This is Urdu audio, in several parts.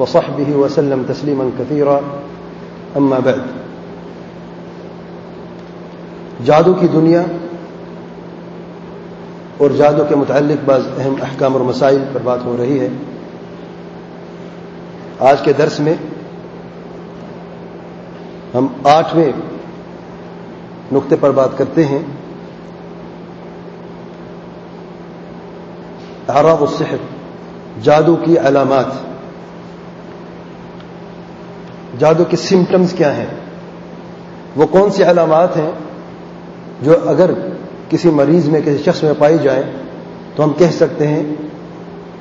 وصحبه وسلم تسليما كثيرا. أما بعد. جادو کی دنیا اور جادو کے متعلق بعض اہم احکام اور مسائل پر بات ہو رہی ہے. آج کے درس میں ہم آٹھویں نقطے پر بات کرتے ہیں. اعراض السحر، جادو کی علامات. جادو کے سمٹمز کیا ہیں؟ وہ کون سی علامات ہیں جو اگر کسی مریض میں، کسی شخص میں پائی جائیں تو ہم کہہ سکتے ہیں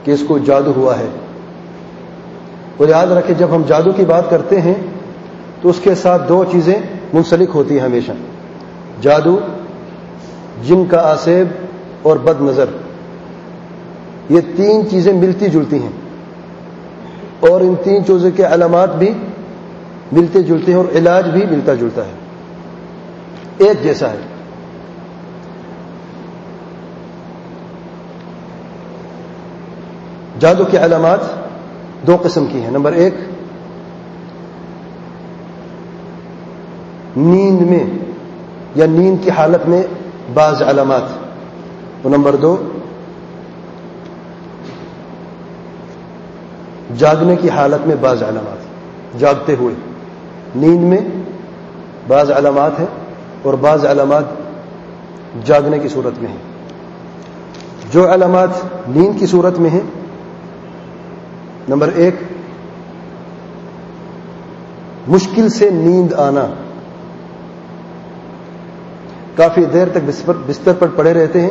کہ اس کو جادو ہوا ہے۔ اور یاد رکھیں، جب ہم جادو کی بات کرتے ہیں تو اس کے ساتھ دو چیزیں منسلک ہوتی ہیں ہمیشہ۔ جادو، جن کا آسیب اور بد نظر۔ یہ تین چیزیں ملتی جلتی ہیں۔ اور ان تین چیزوں کے علامات بھی ملتے جلتے ہیں اور علاج بھی ملتا جلتا ہے۔ ایک جیسا ہے۔ جادو کی علامات دو قسم کی ہیں۔ نمبر ایک، نیند میں یا نیند کی حالت میں بعض علامات۔ اور نمبر دو، جاگنے کی حالت میں بعض علامات۔ جاگتے ہوئے۔ نیند میں بعض علامات ہیں اور بعض علامات جاگنے کی صورت میں ہیں۔ جو علامات نیند کی صورت میں ہیں، نمبر ایک، مشکل سے نیند آنا۔ کافی دیر تک بستر پر پڑے رہتے ہیں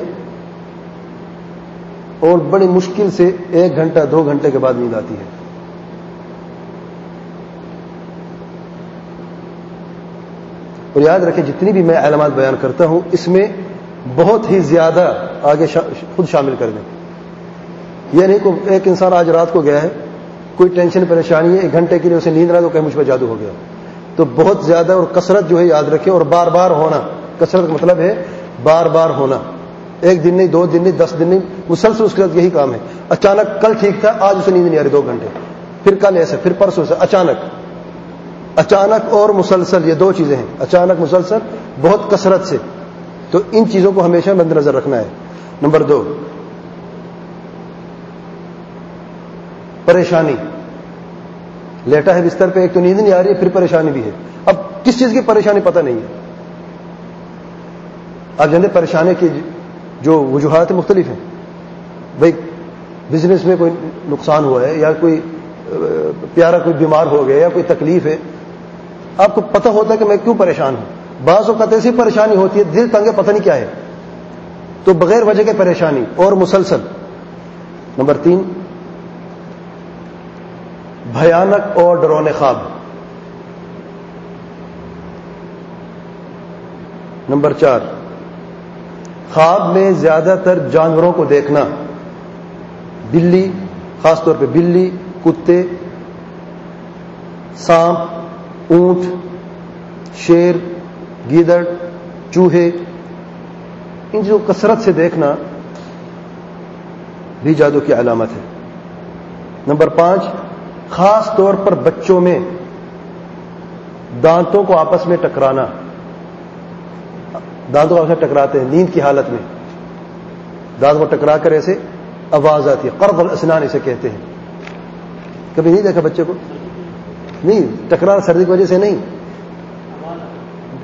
اور بڑی مشکل سے ایک گھنٹہ، دو گھنٹے کے بعد نیند آتی ہے۔ اور یاد رکھیں جتنی بھی میں علامات بیان کرتا ہوں، اس میں بہت ہی زیادہ آگے شا، خود شامل کر دیں یہ یعنی نہیں کہ ایک انسان آج رات کو گیا ہے، کوئی ٹینشن، پریشانی ہے، ایک گھنٹے کے لیے اسے نیند رہا تو کہ مجھ پہ جادو ہو گیا۔ تو بہت زیادہ اور کثرت جو ہے یاد رکھیں اور بار بار ہونا۔ کثرت کا مطلب ہے بار بار ہونا۔ ایک دن نہیں، دو دن نہیں، دس دن نہیں، مسلسل اس کے ساتھ یہی کام ہے۔ اچانک کل ٹھیک تھا، آج اسے نیند نہیں آ رہی، دو گھنٹے۔ پھر کل ایسے پھر پرسوں سے اچانک۔ اچانک اور مسلسل، یہ دو چیزیں ہیں۔ اچانک، مسلسل، بہت کثرت سے۔ تو ان چیزوں کو ہمیشہ مد نظر رکھنا ہے۔ نمبر دو، پریشانی۔ لیٹا ہے بستر پہ، ایک تو نیند نہیں آ رہی ہے پھر پریشانی بھی ہے۔ اب کس چیز کی پریشانی پتہ نہیں ہے۔ آپ جانتے پریشانی کی جو وجوہات مختلف ہیں۔ بھائی بزنس میں کوئی نقصان ہوا ہے یا کوئی پیارا کوئی بیمار ہو گیا یا کوئی تکلیف ہے آپ کو پتہ ہوتا ہے کہ میں کیوں پریشان ہوں؟ بعض اوقات ایسی پریشانی ہوتی ہے، دل تنگ پتہ نہیں کیا ہے۔ تو بغیر وجہ کے پریشانی اور مسلسل۔ نمبر تین، بھیانک اور ڈرونے خواب۔ نمبر چار، خواب میں زیادہ تر جانوروں کو دیکھنا۔ بلی، خاص طور پہ بلی، کتے، سانپ اونٹ، شیر، گیدڑ، چوہے، ان جو کثرت سے دیکھنا بھی جادو کی علامت ہے۔ نمبر پانچ، خاص طور پر بچوں میں دانتوں کو آپس میں ٹکرانا۔ دانتوں کو آپس میں ٹکراتے ہیں، نیند کی حالت میں۔ دانت کو ٹکرا کر ایسے آواز آتی ہے قرب الاسنان اسے کہتے ہیں۔ کبھی نہیں دیکھا بچے کو؟ نہیں ٹکرا سردی کی وجہ سے نہیں۔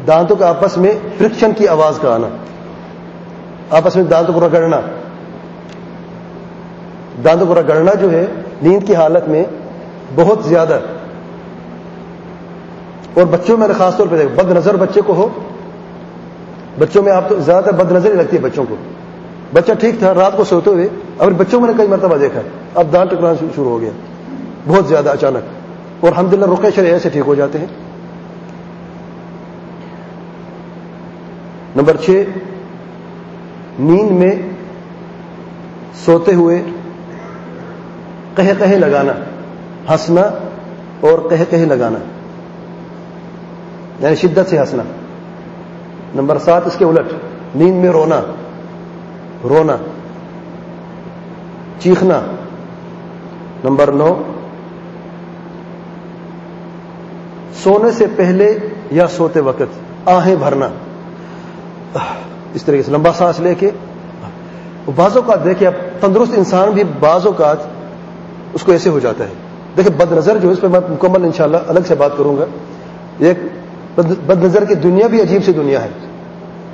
دانتوں کے آپس میں فرکشن کی آواز کا آنا۔ آپس میں دانتوں کو رگڑنا۔ دانتوں کو رگڑنا جو ہے، نیند کی حالت میں بہت زیادہ۔ اور بچوں میں خاص طور پہ بد نظر بچے کو ہو۔ بچوں میں آپ تو زیادہ تر بد نظر ہی لگتی ہے بچوں کو۔ بچہ ٹھیک تھا، رات کو سوتے ہوئے اور بچوں میں نے کئی مرتبہ دیکھا۔ اب دانت ٹکرانا شروع ہو گیا۔ بہت زیادہ اچانک۔ اور الحمد للہ رقے شرح سے ٹھیک ہو جاتے ہیں۔ نمبر چھ، نیند میں سوتے ہوئے کہہ کہے لگانا، ہنسنا اور کہہ کہے لگانا یعنی شدت سے ہنسنا۔ نمبر سات، اس کے الٹ، نیند میں رونا رونا، چیخنا۔ نمبر نو سونے سے پہلے یا سوتے وقت آہیں بھرنا۔ اس طریقے سے لمبا سانس لے کے۔ بعض اوقات دیکھیں اب تندرست انسان بھی بعض اوقات اس کو ایسے ہو جاتا ہے۔ دیکھیں بد نظر جو اس پہ میں مکمل انشاءاللہ الگ سے بات کروں گا۔ ایک بد نظر کی دنیا بھی عجیب سی دنیا ہے۔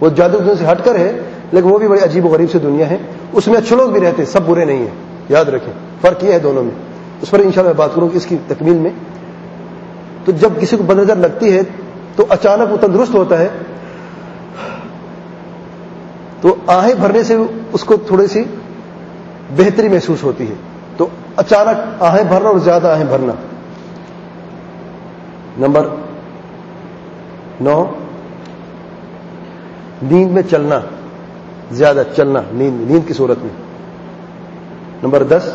وہ جادو دنیا سے ہٹ کر ہے، لیکن وہ بھی بڑی عجیب و غریب سی دنیا ہے۔ اس میں اچھے لوگ بھی رہتے ہیں سب برے نہیں ہیں۔ یاد رکھیں، فرق یہ ہے دونوں میں۔ اس پر انشاءاللہ میں بات کروں گی اس کی تکمیل میں۔ تو جب کسی کو بد نظر لگتی ہے تو اچانک وہ تندرست ہوتا ہے تو آہیں بھرنے سے اس کو تھوڑی سی بہتری محسوس ہوتی ہے تو اچانک آہیں بھرنا اور زیادہ آہیں بھرنا۔ نمبر نو، نیند میں چلنا، زیادہ چلنا، نیند نیند کی صورت میں۔ نمبر دس،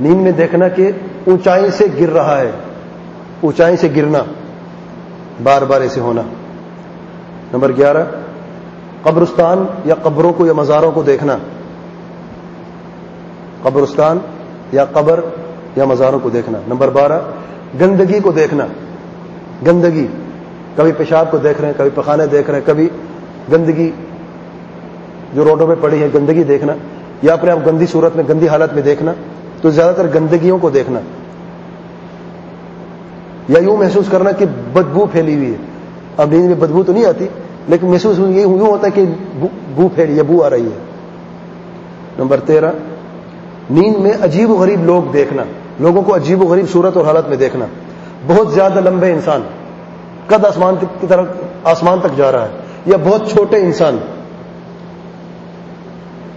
نیند میں دیکھنا کہ اونچائی سے گر رہا ہے۔ اونچائی سے گرنا، بار بار ایسے ہونا۔ نمبر گیارہ، قبرستان یا قبروں کو یا مزاروں کو دیکھنا۔ قبرستان یا قبر یا مزاروں کو دیکھنا۔ نمبر بارہ، گندگی کو دیکھنا۔ گندگی، کبھی پیشاب کو دیکھ رہے ہیں، کبھی پخانے دیکھ رہے ہیں، کبھی گندگی جو روڈوں پہ پڑی ہے، گندگی دیکھنا۔ یا اپنے آپ گندی صورت میں، گندی حالت میں دیکھنا۔ تو زیادہ تر گندگیوں کو دیکھنا۔ یا یوں محسوس کرنا کہ بدبو پھیلی ہوئی ہے۔ اب نیند میں بدبو تو نہیں آتی، لیکن محسوس یہ یوں ہوتا ہے کہ بو پھیلی یا بو آ رہی ہے۔ نمبر تیرہ، نیند میں عجیب و غریب لوگ دیکھنا۔ لوگوں کو عجیب و غریب صورت اور حالت میں دیکھنا۔ بہت زیادہ لمبے انسان۔ قد آسمان کی طرف آسمان تک جا رہا ہے۔ یا بہت چھوٹے انسان۔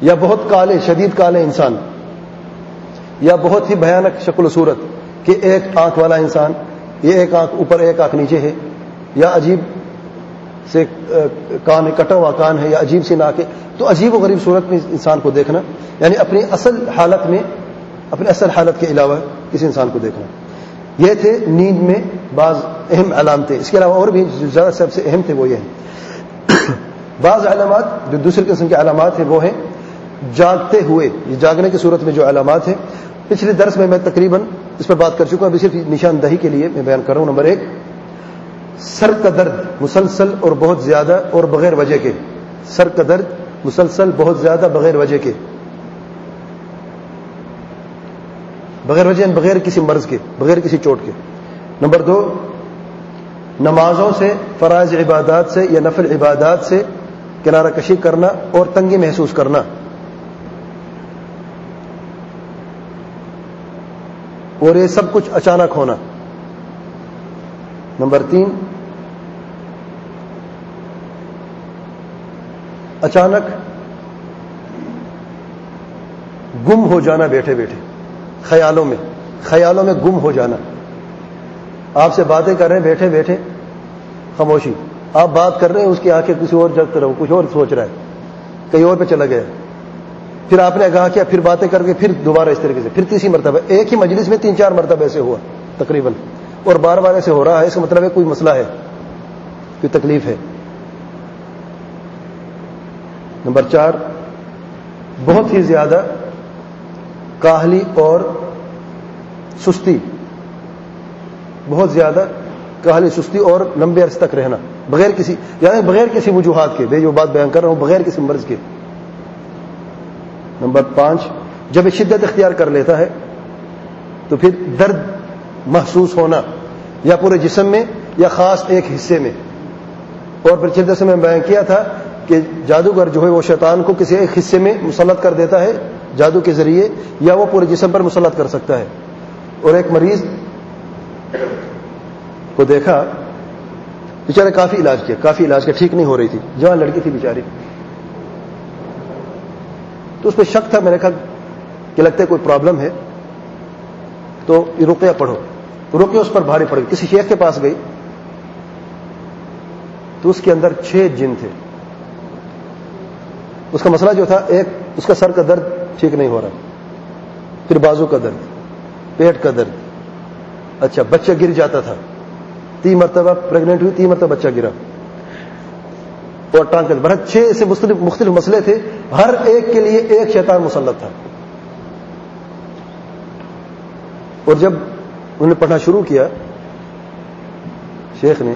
یا بہت کالے، شدید کالے انسان۔ یا بہت ہی بھیانک شکل و صورت کہ ایک آنکھ والا انسان یہ ایک آنکھ اوپر ایک آنکھ نیچے ہے، یا عجیب سے کان ہے کٹا ہوا کان ہے، یا عجیب سی ناک ہے تو عجیب و غریب صورت میں انسان کو دیکھنا یعنی اپنی اصل حالت میں، اپنی اصل حالت کے علاوہ کسی انسان کو دیکھنا۔ یہ تھے نیند میں بعض اہم علامتیں اس کے علاوہ اور بھی جو زیادہ سب سے اہم تھے وہ یہ ہیں۔ بعض علامات جو دوسرے قسم کے علامات ہیں وہ ہیں، جاگتے ہوئے، یہ جاگنے کی صورت میں جو علامات ہیں، پچھلے درس میں میں تقریباً اس پر بات کر چکا ہوں۔ ابھی صرف نشاندہی کے لیے میں بیان کر رہا ہوں۔ نمبر ایک، سر کا درد مسلسل اور بہت زیادہ اور بغیر وجہ کے۔ سر کا درد مسلسل، بہت زیادہ، بغیر وجہ کے۔ بغیر وجہ یعنی بغیر کسی مرض کے، بغیر کسی چوٹ کے۔ نمبر دو، نمازوں سے، فرائض عبادات سے یا نفل عبادات سے کنارہ کشی کرنا اور تنگی محسوس کرنا۔ اور یہ سب کچھ اچانک ہونا۔ نمبر تین، اچانک گم ہو جانا بیٹھے بیٹھے، خیالوں میں خیالوں میں گم ہو جانا۔ آپ سے باتیں کر رہے ہیں، بیٹھے بیٹھے، خاموشی۔ آپ بات کر رہے ہیں، اس کی آنکھیں کسی اور جگ رہا کچھ اور سوچ رہا ہے، کہیں اور پہ چلا گیا۔ پھر آپ نے کہا کیا پھر باتیں کر کے پھر دوبارہ اس طریقے سے، پھر تیسری مرتبہ، ایک ہی مجلس میں تین چار مرتبہ ایسے ہوا، تقریباً۔ اور بار بار ایسے ہو رہا ہے، اس کا مطلب ہے کوئی مسئلہ ہے، کوئی تکلیف ہے۔ نمبر چار، بہت ہی زیادہ کاہلی اور سستی، بہت زیادہ کاہلی، سستی اور لمبے عرصے تک رہنا، بغیر کسی یعنی بغیر کسی وجوہات کے بے جو بات بیان کر رہا ہوں، بغیر کسی مرض کے۔ نمبر پانچ، جب شدت اختیار کر لیتا ہے، تو پھر درد محسوس ہونا یا پورے جسم میں یا خاص ایک حصے میں۔ اور پھر چلتے سے میں بیان کیا تھا کہ جادوگر جو ہے وہ شیطان کو کسی ایک حصے میں مسلط کر دیتا ہے، جادو کے ذریعے، یا وہ پورے جسم پر مسلط کر سکتا ہے۔ اور ایک مریض کو دیکھا، بیچارے کافی علاج کیا، کافی علاج کیا، ٹھیک نہیں ہو رہی تھی۔ جہاں لڑکی تھی بیچاری۔ تو اس پہ شک تھا میرے خیال کہ لگتا ہے کوئی پرابلم ہے۔ تو یہ رقیہ پڑھو۔ تو اس پر بھاری پڑ گئی۔ کسی شیخ کے پاس گئی۔ تو اس کے اندر چھ جن تھے۔ اس کا مسئلہ جو تھا، ایک اس کا سر کا درد ٹھیک نہیں ہو رہا۔ پھر بازو کا درد، پیٹ کا درد۔ اچھا بچہ گر جاتا تھا۔ تین مرتبہ پریگنٹ ہوئی، تین مرتبہ بچہ گرا۔ اور ٹانگ برت چھ ایسے مختلف مختلف مسئلے تھے۔ ہر ایک کے لیے ایک شیطان مسلط تھا۔ اور جب انہوں نے پڑھنا شروع کیا، شیخ نے،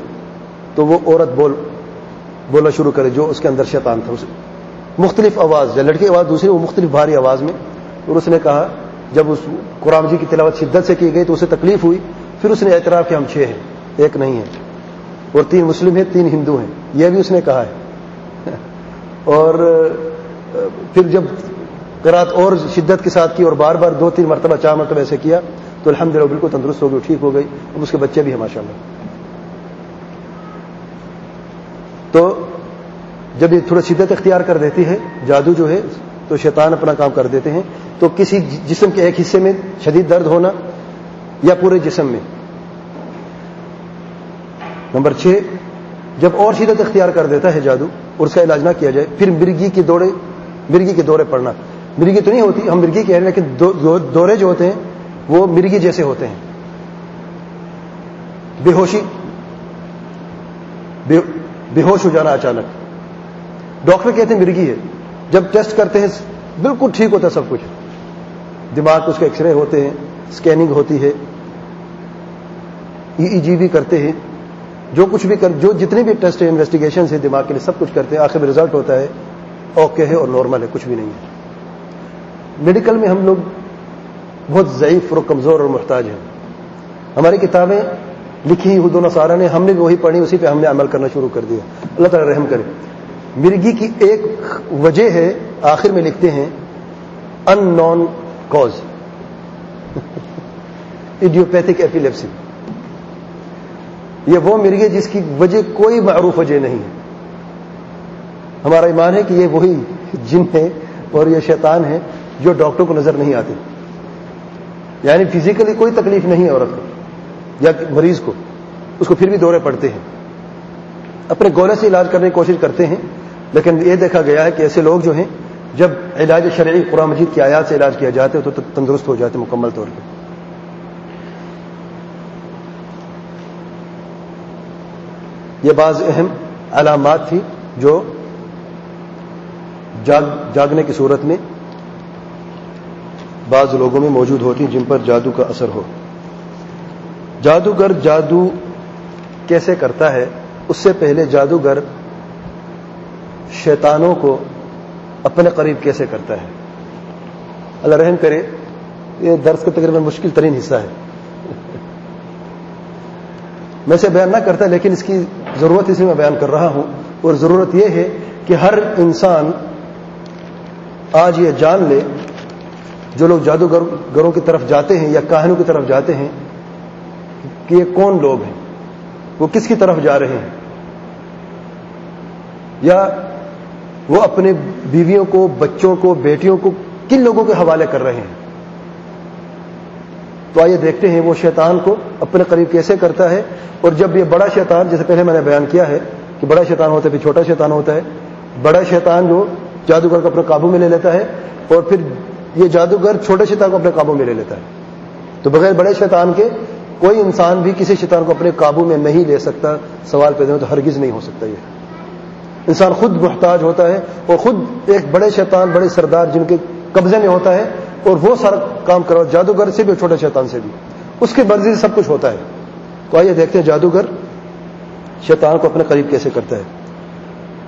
تو وہ عورت بول بولنا شروع کرے جو اس کے اندر شیطان تھا۔ اسے مختلف آواز، یا لڑکی آواز، دوسری وہ مختلف بھاری آواز میں۔ اور اس نے کہا، جب اس قرآن جی کی تلاوت شدت سے کی گئی تو اسے تکلیف ہوئی۔ پھر اس نے اعتراف کہ ہم چھ ہیں، ایک نہیں ہے اور تین مسلم ہیں، تین ہندو ہیں۔ یہ بھی اس نے کہا ہے۔ اور پھر جب کرات اور شدت کے ساتھ کی اور بار بار دو تین مرتبہ چار مرتبہ ایسے کیا، تو الحمد للہ بالکل تندرست ہو گئی ٹھیک ہو گئی اب اس کے بچے بھی ہیں ماشاء اللہ تو جب یہ تھوڑا شدت اختیار کر دیتی ہے، جادو جو ہے، تو شیطان اپنا کام کر دیتے ہیں۔ تو کسی جسم کے ایک حصے میں شدید درد ہونا یا پورے جسم میں۔ نمبر چھ جب اور شدت اختیار کر دیتا ہے جادو اور اس کا علاج نہ کیا جائے، پھر مرگی کے دورے مرگی کے دورے پڑنا مرگی تو نہیں ہوتی، ہم مرگی کہہ رہے ہیں، لیکن دورے جو ہوتے ہیں، وہ مرگی جیسے ہوتے ہیں۔ بے ہوشی، بے ہوش ہو جانا اچانک۔ ڈاکٹر کہتے ہیں مرگی ہے۔ جب ٹیسٹ کرتے ہیں، بالکل ٹھیک ہوتا ہے، سب کچھ۔ دماغ اس کے ایکس رے ہوتے ہیں اسکیننگ ہوتی ہے۔ ای ای جی بھی کرتے ہیں۔ جو کچھ بھی کر جو جتنے بھی ٹیسٹ انویسٹیگیشن ہے دماغ کے لیے سب کچھ کرتے ہیں، آخر میں رزلٹ ہوتا ہے اوکے ہے اور نارمل ہے، کچھ بھی نہیں ہے۔ میڈیکل میں ہم لوگ بہت ضعیف اور کمزور اور محتاج ہیں۔ ہماری کتابیں لکھی ہدو سارا نے، ہم نے بھی وہی پڑھی، اسی پہ ہم نے عمل کرنا شروع کر دیا۔ اللہ تعالیٰ رحم کرے۔ مرگی کی ایک وجہ ہے، آخر میں لکھتے ہیں unknown cause idiopathic epilepsy یہ وہ مرغی جس کی وجہ کوئی معروف وجہ نہیں ہے۔ ہمارا ایمان ہے کہ یہ وہی جن ہے اور یہ شیطان ہے جو ڈاکٹر کو نظر نہیں آتے یعنی فزیکلی کوئی تکلیف نہیں ہے عورت کو یا مریض کو، اس کو پھر بھی دورے پڑتے ہیں۔ اپنے گولے سے علاج کرنے کی کوشش کرتے ہیں، لیکن یہ دیکھا گیا ہے کہ ایسے لوگ جو ہیں، جب علاج شرعی قرآن مجید کی آیات سے علاج کیا جاتا ہے تو تندرست ہو جاتے مکمل طور پہ یہ بعض اہم علامات تھی جو جاگ، جاگنے کی صورت میں بعض لوگوں میں موجود ہوتی جن پر جادو کا اثر ہو۔ جادوگر جادو کیسے کرتا ہے؟ اس سے پہلے جادوگر شیطانوں کو اپنے قریب کیسے کرتا ہے؟ اللہ رحم کرے، یہ درس کا تقریباً مشکل ترین حصہ ہے۔ میں سے بیان نہ کرتا لیکن اس کی ضرورت اسی میں بیان کر رہا ہوں اور ضرورت یہ ہے کہ ہر انسان آج یہ جان لے جو لوگ جادوگروں کی طرف جاتے ہیں یا کاہنوں کی طرف جاتے ہیں کہ یہ کون لوگ ہیں؟ وہ کس کی طرف جا رہے ہیں؟ یا وہ اپنے بیویوں کو، بچوں کو، بیٹیوں کو کن لوگوں کے حوالے کر رہے ہیں؟ تو آئیے دیکھتے ہیں وہ شیطان کو اپنے قریب کیسے کرتا ہے اور جب یہ بڑا شیطان، جیسے پہلے میں نے بیان کیا ہے کہ بڑا شیطان ہوتا ہے، پھر چھوٹا شیطان ہوتا ہے، بڑا شیطان جو جادوگر کو اپنے قابو میں لے لیتا ہے اور پھر یہ جادوگر چھوٹے شیطان کو اپنے قابو میں لے لیتا ہے۔ تو بغیر بڑے شیطان کے کوئی انسان بھی کسی شیطان کو اپنے قابو میں نہیں لے سکتا۔ سوال پیدا ہو تو ہرگز نہیں ہو سکتا یہ۔ انسان خود محتاج ہوتا ہے اور خود ایک بڑے شیطان، بڑے سردار جن کے قبضے میں ہوتا ہے اور وہ سارا کام کرو، جادوگر سے بھی اور چھوٹے شیطان سے بھی۔ اس کی مرضی سے سب کچھ ہوتا ہے۔ تو آئیے دیکھتے ہیں جادوگر شیطان کو اپنے قریب کیسے کرتا ہے۔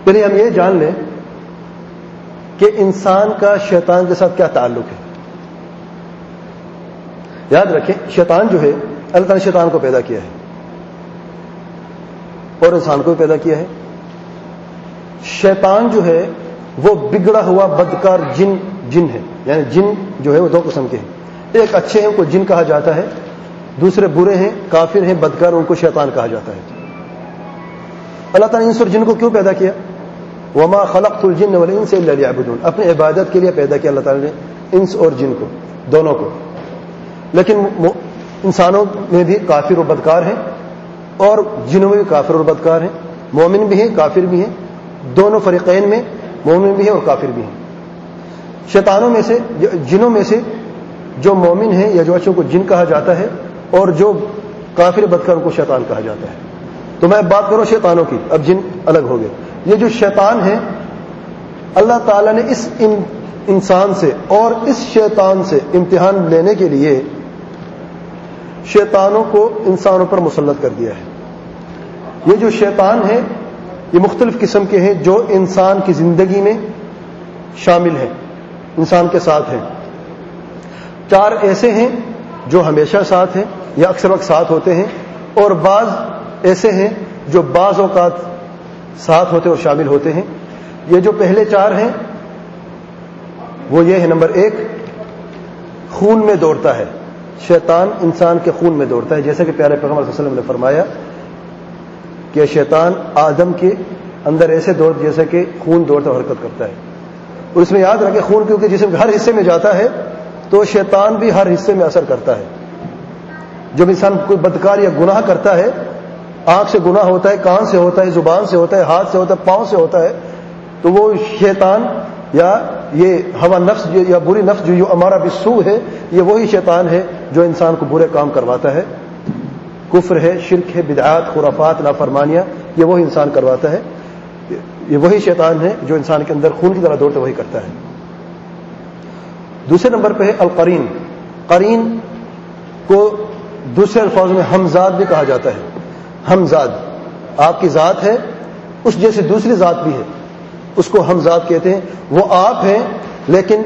پہلے ہم یہ جان لیں کہ انسان کا شیطان کے ساتھ کیا تعلق ہے۔ یاد رکھیں، شیطان جو ہے، اللہ تعالیٰ نے شیطان کو پیدا کیا ہے۔ اور انسان کو بھی پیدا کیا ہے۔ شیطان جو ہے، وہ بگڑا ہوا بدکار جن جن ہے یعنی جن جو ہے وہ دو قسم کے ہیں۔ ایک اچھے ہیں ان کو جن کہا جاتا ہے، دوسرے برے ہیں، کافر ہیں، بدکار ان کو شیطان کہا جاتا ہے۔ اللہ تعالیٰ نے انس اور جن کو کیوں پیدا کیا؟ وما خلق الجن والانس سے ليعبدون۔ اپنی عبادت کے لیے پیدا کیا اللہ تعالیٰ نے انس اور جن کو، دونوں کو۔ لیکن انسانوں میں بھی کافر و بدکار ہیں اور جنوں میں بھی کافر اور بدکار ہیں۔ مومن بھی ہیں، کافر بھی ہیں۔ دونوں فریقین میں مومن بھی ہیں اور کافر بھی ہیں۔ شیطانوں میں سے جنوں میں سے جو مومن ہیں یا جو اچھوں کو جن کہا جاتا ہے اور جو کافر بدکار کو شیطان کہا جاتا ہے۔ تو میں بات کروں شیطانوں کی۔ اب جن الگ ہو گئے۔ یہ جو شیطان ہے اللہ تعالیٰ نے اس انسان سے اور اس شیطان سے امتحان لینے کے لیے شیطانوں کو انسانوں پر مسلط کر دیا ہے۔ یہ جو شیطان ہے یہ مختلف قسم کے ہیں جو انسان کی زندگی میں شامل ہیں۔ انسان کے ساتھ ہیں۔ چار ایسے ہیں جو ہمیشہ ساتھ ہیں یا اکثر وقت ساتھ ہوتے ہیں اور بعض ایسے ہیں جو بعض اوقات ساتھ ہوتے اور شامل ہوتے ہیں۔ یہ جو پہلے چار ہیں، وہ یہ ہے نمبر ایک، خون میں دوڑتا ہے۔ شیطان انسان کے خون میں دوڑتا ہے۔ جیسے کہ پیارے پیغمبر صلی اللہ علیہ وسلم نے فرمایا کہ شیطان آدم کے اندر ایسے دوڑ، جیسے کہ خون دوڑتا حرکت کرتا ہے۔ اور اس میں یاد رکھے خون کیونکہ جسم کے ہر حصے میں جاتا ہے، تو شیطان بھی ہر حصے میں اثر کرتا ہے۔ جب انسان کوئی بدکار یا گناہ کرتا ہے، آنکھ سے گناہ ہوتا ہے، کان سے ہوتا ہے، زبان سے ہوتا ہے، ہاتھ سے ہوتا ہے، پاؤں سے ہوتا ہے، تو وہ شیطان یا یہ ہوا نفس یا بری نفس جو ہمارا بسو ہے، یہ وہی شیطان ہے جو انسان کو برے کام کرواتا ہے۔ کفر ہے، شرک ہے، بدعات، خرافات، نافرمانیاں، یہ وہی انسان کرواتا ہے۔ یہ وہی شیطان ہے جو انسان کے اندر خون کی طرح دوڑتے وہی کرتا ہے۔ دوسرے نمبر پہ ہے القرین۔ قرین کو دوسرے الفاظ میں ہمزاد بھی کہا جاتا ہے۔ ہمزاد۔ آپ کی ذات ہے، اس جیسے دوسری ذات بھی ہے۔ اس کو ہمزاد کہتے ہیں۔ وہ آپ ہیں، لیکن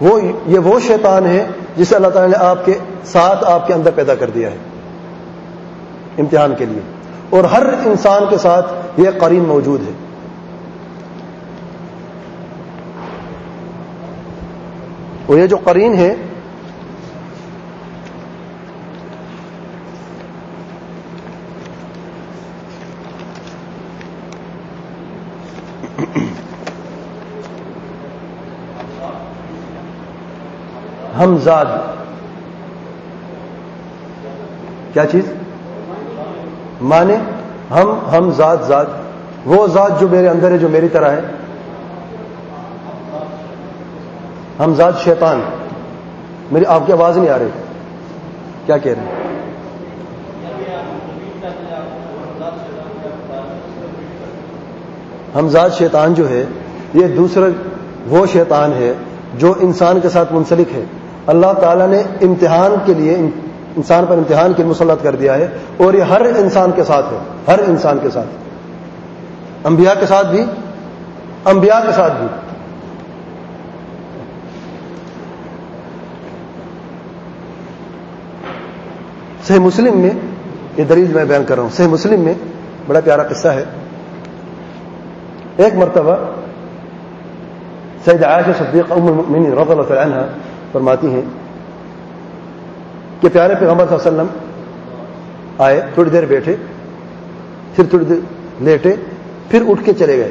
وہ یہ وہ شیطان ہے جسے اللہ تعالی نے آپ کے ساتھ آپ کے اندر پیدا کر دیا ہے۔ امتحان کے لیے۔ اور ہر انسان کے ساتھ یہ قرین موجود ہے۔ اور یہ جو قرین ہے، ہمزاد۔ کیا چیز؟ مانے ہم ہم ذات ذات وہ ذات جو میرے اندر ہے، جو میری طرح ہے۔ ہم ذات شیطان، میری آپ کی آواز نہیں آ رہی۔ کیا کہہ رہے ہیں؟ ہم ذات شیطان جو ہے، یہ دوسرا وہ شیطان ہے جو انسان کے ساتھ منسلک ہے۔ اللہ تعالیٰ نے امتحان کے لیے انسان پر امتحان کی مسلط کر دیا ہے اور یہ ہر انسان کے ساتھ ہے۔ ہر انسان کے ساتھ۔ انبیاء کے ساتھ بھی، انبیاء کے ساتھ بھی۔ صحیح مسلم میں یہ دلیل میں بیان کر رہا ہوں۔ صحیح مسلم میں بڑا پیارا قصہ ہے۔ ایک مرتبہ سید عائشہ صدیق ام المؤمنین رضی اللہ تعالی عنہ فرماتی ہیں کہ پیارے پیغمبر صلی اللہ علیہ وسلم آئے، تھوڑی دیر بیٹھے، پھر تھوڑی دیر لیٹے، پھر اٹھ کے چلے گئے۔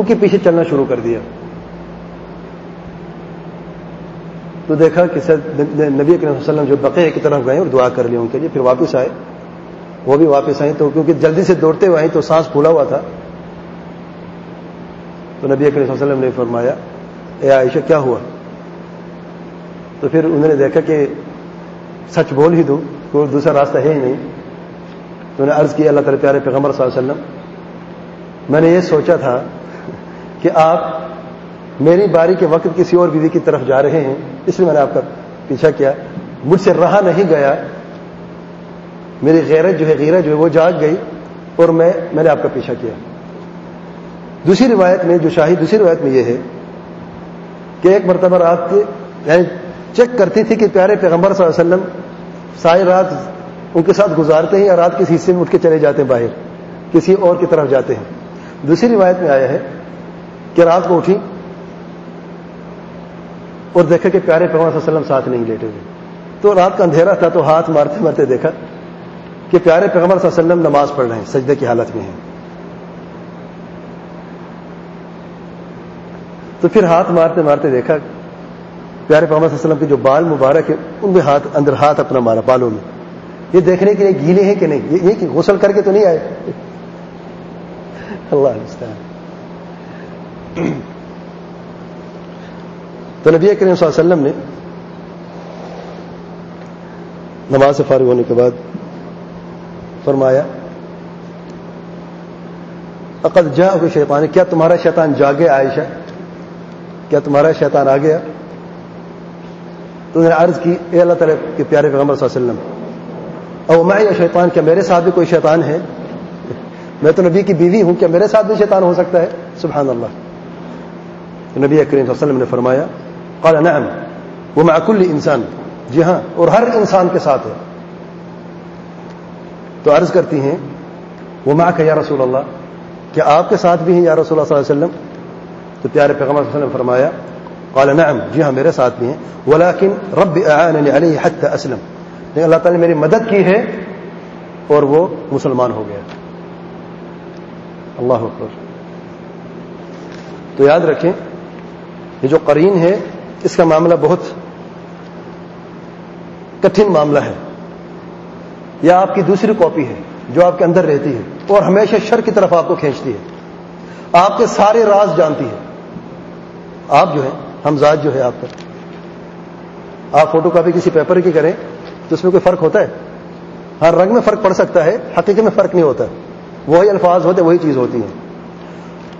ان کے پیچھے چلنا شروع کر دیا۔ تو دیکھا کہ نبی کریم وسلم جو بقے کی طرف گئے اور دعا کر لی ان کے لیے، پھر واپس آئے۔ وہ بھی واپس آئے تو کیونکہ جلدی سے دوڑتے ہوئے آئے تو سانس پھولا ہوا تھا۔ تو نبی کریم وسلم نے فرمایا، اے عائشہ، کیا ہوا؟ تو پھر انہوں نے دیکھا کہ سچ بول ہی دوں، کوئی دوسرا راستہ ہے ہی نہیں۔ تو انہیں عرض کیا، اللہ تعالی پیارے پیغمبر صلی اللہ علیہ وسلم، میں نے یہ سوچا تھا کہ آپ میری باری کے وقت کسی اور بیوی کی طرف جا رہے ہیں، اس لیے میں نے آپ کا پیچھا کیا۔ مجھ سے رہا نہیں گیا، میری غیرت جو ہے، غیرت جو ہے، وہ جاگ گئی اور میں میں نے آپ کا پیچھا کیا۔ دوسری روایت میں، جو شاہی دوسری روایت میں یہ ہے کہ ایک مرتبہ رات کے یعنی چیک کرتی تھی کہ پیارے پیغمبر صلی اللہ علیہ وسلم ساری رات ان کے ساتھ گزارتے ہیں یا رات کسی حصے میں اٹھ کے چلے جاتے ہیں باہر، کسی اور کی طرف جاتے ہیں۔ دوسری روایت میں آیا ہے کہ رات کو اٹھی اور دیکھا کہ پیارے پیغمبر صلی اللہ علیہ وسلم ساتھ نہیں لیٹے ہوئے۔ تو رات کا اندھیرا تھا تو ہاتھ مارتے مارتے دیکھا کہ پیارے پیغمبر صلی اللہ علیہ وسلم نماز پڑھ رہے ہیں، سجدے کی حالت میں ہیں۔ تو پھر ہاتھ مارتے مارتے دیکھا پیارے پیغمبر صلی اللہ علیہ وسلم کے جو بال مبارک ہیں، ان میں ہاتھ اندر ہاتھ اپنا مارا بالوں میں۔ یہ دیکھنے کے لیے گیلے ہیں کہ نہیں؟ یہ کہ غسل کر کے تو نہیں آئے؟ اللہ تو نبی کریم صلی اللہ علیہ وسلم نے نماز سے فارغ ہونے کے بعد فرمایا عقد جا کوئی شیطان، کیا تمہارا شیطان جاگے عائشہ؟ کیا تمہارا شیطان آ گیا؟ تو نے عرض کی، اے اللہ تعالیٰ کے پیارے پیغمبر صلی اللہ علیہ وسلم، او میں یا شیطان، کیا میرے ساتھ بھی کوئی شیطان ہے؟ میں تو نبی کی بیوی ہوں، کیا میرے ساتھ بھی شیطان ہو سکتا ہے؟ سبحان اللہ۔ نبی کریم صلی اللہ علیہ وسلم نے فرمایا، قال، نعم، وہ معقل انسان جی ہاں اور ہر انسان کے ساتھ ہے۔ تو عرض کرتی ہیں، وہ ماں یا رسول اللہ، کیا آپ کے ساتھ بھی ہیں یا رسول اللہ صلی اللہ علیہ وسلم؟ تو پیارے پیغمبر صلی اللہ علیہ وسلم فرمایا، قال، نعم جی ہاں میرے ساتھ بھی ہیں، ولیکن رب اعاننی علیہ حتی اسلم۔ لیکن اللہ تعالی نے میری مدد کی ہے اور وہ مسلمان ہو گیا۔ اللہ اکبر۔ تو یاد رکھیں یہ جو قرین ہے، اس کا معاملہ بہت کٹھن معاملہ ہے۔ یا آپ کی دوسری کاپی ہے جو آپ کے اندر رہتی ہے اور ہمیشہ شر کی طرف آپ کو کھینچتی ہے۔ آپ کے سارے راز جانتی ہے۔ آپ جو ہے ہمزاد جو ہے آپ کا آپ فوٹو کاپی کسی پیپر کی کریں تو اس میں کوئی فرق ہوتا ہے؟ ہر رنگ میں فرق پڑ سکتا ہے، حقیقت میں فرق نہیں ہوتا۔ وہی الفاظ ہوتے، وہی چیز ہوتی ہیں۔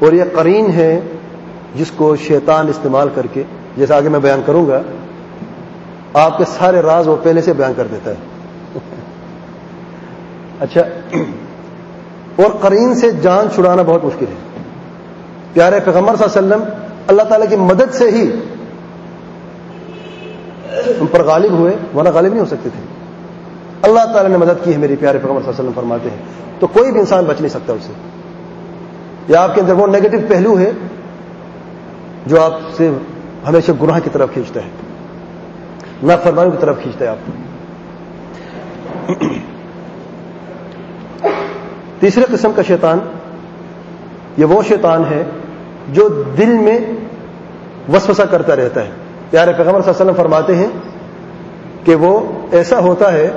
اور یہ قرین ہے جس کو شیطان استعمال کر کے جیسے آگے میں بیان کروں گا، آپ کے سارے راز وہ پہلے سے بیان کر دیتا ہے۔ اچھا اور قرین سے جان چھڑانا بہت مشکل ہے۔ پیارے پیغمبر صلی اللہ علیہ وسلم، اللہ تعالیٰ کی مدد سے ہی ان پر غالب ہوئے، ورنہ غالب نہیں ہو سکتے تھے۔ اللہ تعالیٰ نے مدد کی ہے میری پیارے پیغمبر صلی اللہ علیہ وسلم فرماتے ہیں۔ تو کوئی بھی انسان بچ نہیں سکتا اسے۔ یا آپ کے اندر وہ نیگیٹو پہلو ہے جو آپ سے ہمیشہ گناہ کی طرف کھینچتا ہے نہ فرمانوں کی طرف کھینچتا ہے آپ۔ تیسرے قسم کا شیطان، یہ وہ شیطان ہے جو دل میں وسوسہ کرتا رہتا ہے۔ پیارے پیغمبر صلی اللہ علیہ وسلم فرماتے ہیں کہ وہ ایسا ہوتا ہے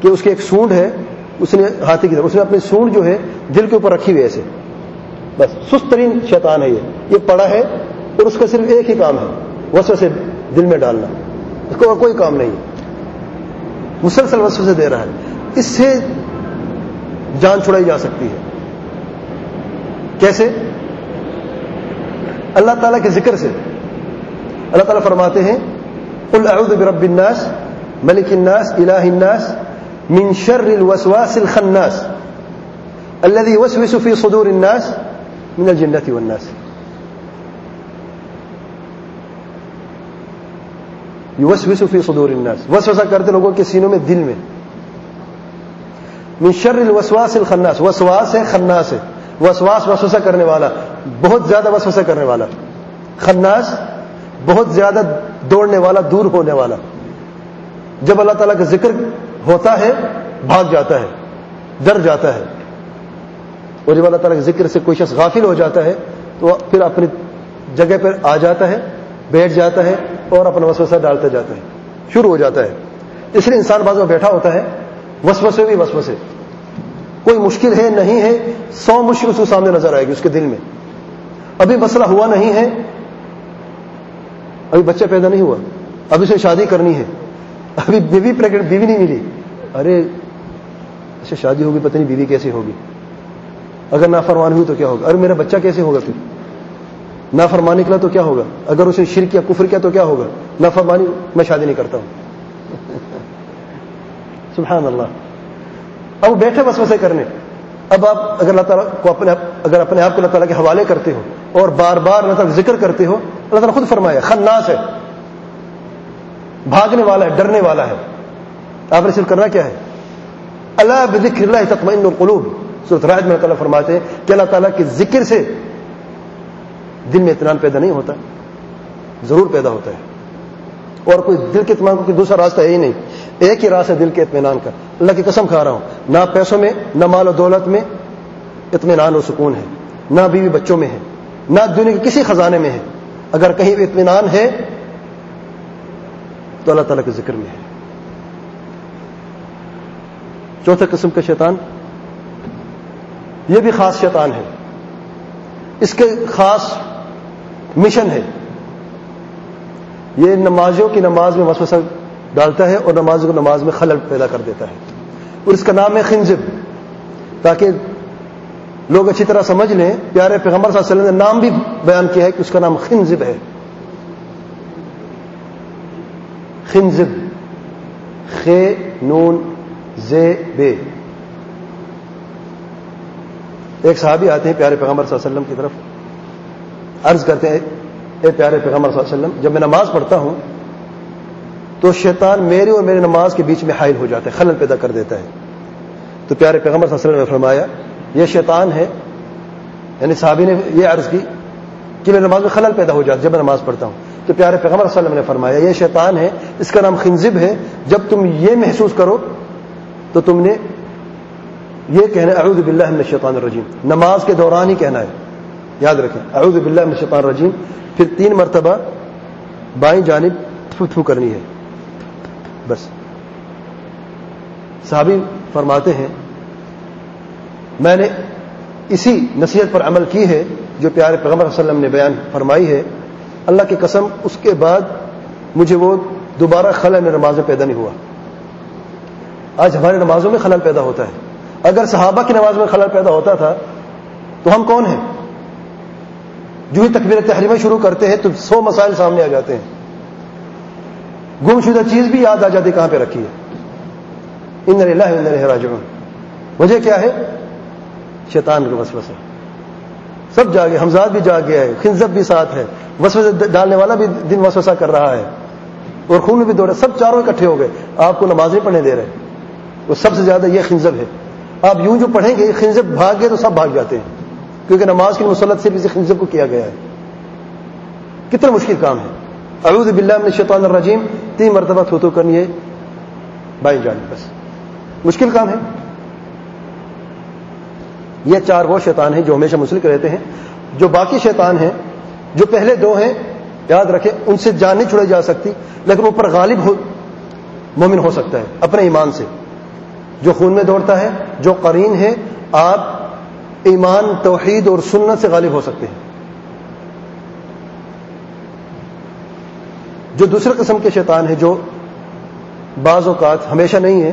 کہ اس کی ایک سونڈ ہے، اس نے ہاتھی کی طرف، اس نے اپنی سونڈ جو ہے دل کے اوپر رکھی ہوئی ایسے۔ بس سست ترین شیطان ہے یہ۔ یہ پڑا ہے اور اس کا صرف ایک ہی کام ہے وسو سے دل میں ڈالنا۔ اس کو کوئی کام نہیں۔ مسلسل وسو سے دے رہا ہے۔ اس سے جان چھڑائی جا سکتی ہے۔ کیسے؟ اللہ تعالیٰ کے ذکر سے۔ اللہ تعالیٰ فرماتے ہیں، قل اعوذ برب الناس ملک الناس الہ الناس، من شر الوسواس الخناس، الذي يوسوس في صدور الناس من الجنة والناس. يوسوس في صدور الناس. وسوسہ کرتے لوگوں کے سینوں میں دل میں من شر الوسواس الخناس. وسواس ہے خناس. ہے وسواس وسوسہ کرنے والا. بہت زیادہ وسوسہ کرنے والا. خناس بہت زیادہ دوڑنے والا، دور ہونے والا. جب اللہ تعالیٰ کا ذکر ہوتا ہے، بھاگ جاتا ہے، ڈر جاتا ہے. اور جب اللہ تعالیٰ کے ذکر سے کوئی شخص غافل ہو جاتا ہے، تو پھر اپنی جگہ پر آ جاتا ہے، بیٹھ جاتا ہے اور اپنا وسوسہ ڈالتا جاتا ہے، شروع ہو جاتا ہے۔ اس لیے انسان بعض میں بیٹھا ہوتا ہے، وسوسے بھی وسوسے۔ کوئی مشکل ہے، نہیں ہے، سو مشکل اس کو سامنے نظر آئے گی اس کے دل میں۔ ابھی مسئلہ ہوا نہیں ہے، ابھی بچہ پیدا نہیں ہوا، ابھی اسے شادی کرنی ہے۔ ابھی بیوی پریگنٹ بیوی نہیں ملی۔ ارے اچھا شادی ہوگی، پتہ نہیں بیوی کیسے ہوگی۔ اگر نافرمان ہوئی تو کیا ہوگا؟ ارے میرا بچہ کیسے ہوگا پھر؟ نافرمان نکلا تو کیا ہوگا؟ اگر اسے شر کیا کفر کیا تو کیا ہوگا؟ نافرمانی میں شادی نہیں کرتا ہوں۔ سبحان اللہ۔ اب بیٹھے بس وسے کرنے۔ اب آپ اگر اللہ تعالیٰ کو اپنے اگر اپنے آپ کو اللہ تعالیٰ کے حوالے کرتے ہو اور بار بار اللہ تعالیٰ ذکر کرتے ہو، اللہ تعالیٰ خود فرمایا، خناس ہے۔ بھاگنے والا ہے، ڈرنے والا ہے۔ آپ نے صرف کرنا کیا ہے؟ اللہ بذکر اللہ تطمئن القلوب۔ صورت راج میں اللہ تعالیٰ فرماتے ہیں کہ اللہ تعالیٰ کے ذکر سے دل میں اطمینان پیدا نہیں ہوتا، ضرور پیدا ہوتا ہے۔ اور کوئی دل کے اطمینان کو کوئی دوسرا راستہ ہے ہی نہیں۔ ایک ہی راستہ دل کے اطمینان کا۔ اللہ کی قسم کھا رہا ہوں۔ نہ پیسوں میں، نہ مال و دولت میں اطمینان و سکون ہے۔ نہ بیوی بچوں میں ہے۔ نہ دنیا کے کسی خزانے میں ہے۔ اگر کہیں بھی اطمینان ہے، تو اللہ تعالیٰ کے ذکر میں ہے۔ چوتھا قسم کا شیطان یہ بھی خاص شیطان ہے۔ اس کے خاص مشن ہے۔ یہ نمازوں کی نماز میں وسوسہ ڈالتا ہے اور نماز کو نماز میں خلل پیدا کر دیتا ہے۔ اور اس کا نام ہے خنزب۔ تاکہ لوگ اچھی طرح سمجھ لیں، پیارے پیغمبر صلی اللہ علیہ وسلم نے نام بھی بیان کیا ہے کہ اس کا نام خنزب ہے۔ خنزب، خے، نون، زے، بے۔ ایک صحابی آتے ہیں پیارے پیغمبر صلی اللہ علیہ وسلم کی طرف، عرض کرتے ہیں، اے پیارے پیغمبر صلی اللہ علیہ وسلم، جب میں نماز پڑھتا ہوں، تو شیطان میرے اور میرے نماز کے بیچ میں حائل ہو جاتا ہے، خلل پیدا کر دیتا ہے۔ تو پیارے پیغمبر صلی اللہ علیہ وسلم نے فرمایا، یہ شیطان ہے یعنی صحابی نے یہ عرض کی کہ میری نماز میں خلل پیدا ہو جاتا ہے جب میں نماز پڑھتا ہوں۔ تو پیارے پیغمبر صلی اللہ علیہ وسلم نے فرمایا، یہ شیطان ہے، اس کا نام خنزب ہے، جب تم یہ محسوس کرو، تو تم نے یہ کہنا اعوذ باللہ من الشیطان الرجیم۔ نماز کے دوران ہی کہنا ہے۔ یاد رکھیں، اعوذ باللہ من الشیطان الرجیم۔ پھر تین مرتبہ بائیں جانب تھو تھو کرنی ہے۔ بس۔ صحابی فرماتے ہیں، میں نے اسی نصیحت پر عمل کی ہے جو پیارے پیغمبر صلی اللہ علیہ وسلم نے بیان فرمائی ہے۔ اللہ کی قسم، اس کے بعد مجھے وہ دوبارہ خلل میں نمازیں پیدا نہیں ہوا۔ آج ہماری نمازوں میں خلل پیدا ہوتا ہے۔ اگر صحابہ کی نماز میں خلل پیدا ہوتا تھا، تو ہم کون ہیں؟ جو ہی تکبیر تحریمیں شروع کرتے ہیں، تو سو مسائل سامنے آ جاتے ہیں۔ گم شدہ چیز بھی یاد آ جاتی، کہاں پہ رکھی ہے؟ ان اللہ راجعون۔ وجہ کیا ہے؟ شیطان کا وسوسہ سب جاگے حمزاد بھی جاگ گیا ہے خنزب بھی ساتھ ہے۔ وسوسے ڈالنے والا بھی دن وسوسہ کر رہا ہے۔ اور خون بھی دوڑے، سب چاروں اکٹھے ہو گئے۔ آپ کو نمازیں پڑھنے دے رہے وہ سب سے زیادہ یہ خنزب ہے۔ آپ یوں جو پڑھیں گے خنزب بھاگ گئے تو سب بھاگ جاتے ہیں۔ کیونکہ نماز کی مسلط سے خنزب کو کیا گیا ہے۔ کتنا مشکل کام ہے۔ اعوذ باللہ من الشیطان الرجیم۔ تین مرتبہ تھوتو کرنی ہے۔ بائیں جانی بس۔ مشکل کام ہے۔ یہ چار وہ شیطان ہیں جو ہمیشہ مسلک رہتے ہیں۔ جو باقی شیطان ہیں، جو پہلے دو ہیں، یاد رکھیں، ان سے جان نہیں چھڑائی جا سکتی، لیکن اوپر غالب ہو، مومن ہو سکتا ہے، اپنے ایمان سے۔ جو خون میں دوڑتا ہے، جو قرین ہے، آپ ایمان، توحید اور سنت سے غالب ہو سکتے ہیں۔ جو دوسرے قسم کے شیطان ہیں، جو بعض اوقات ہمیشہ نہیں ہے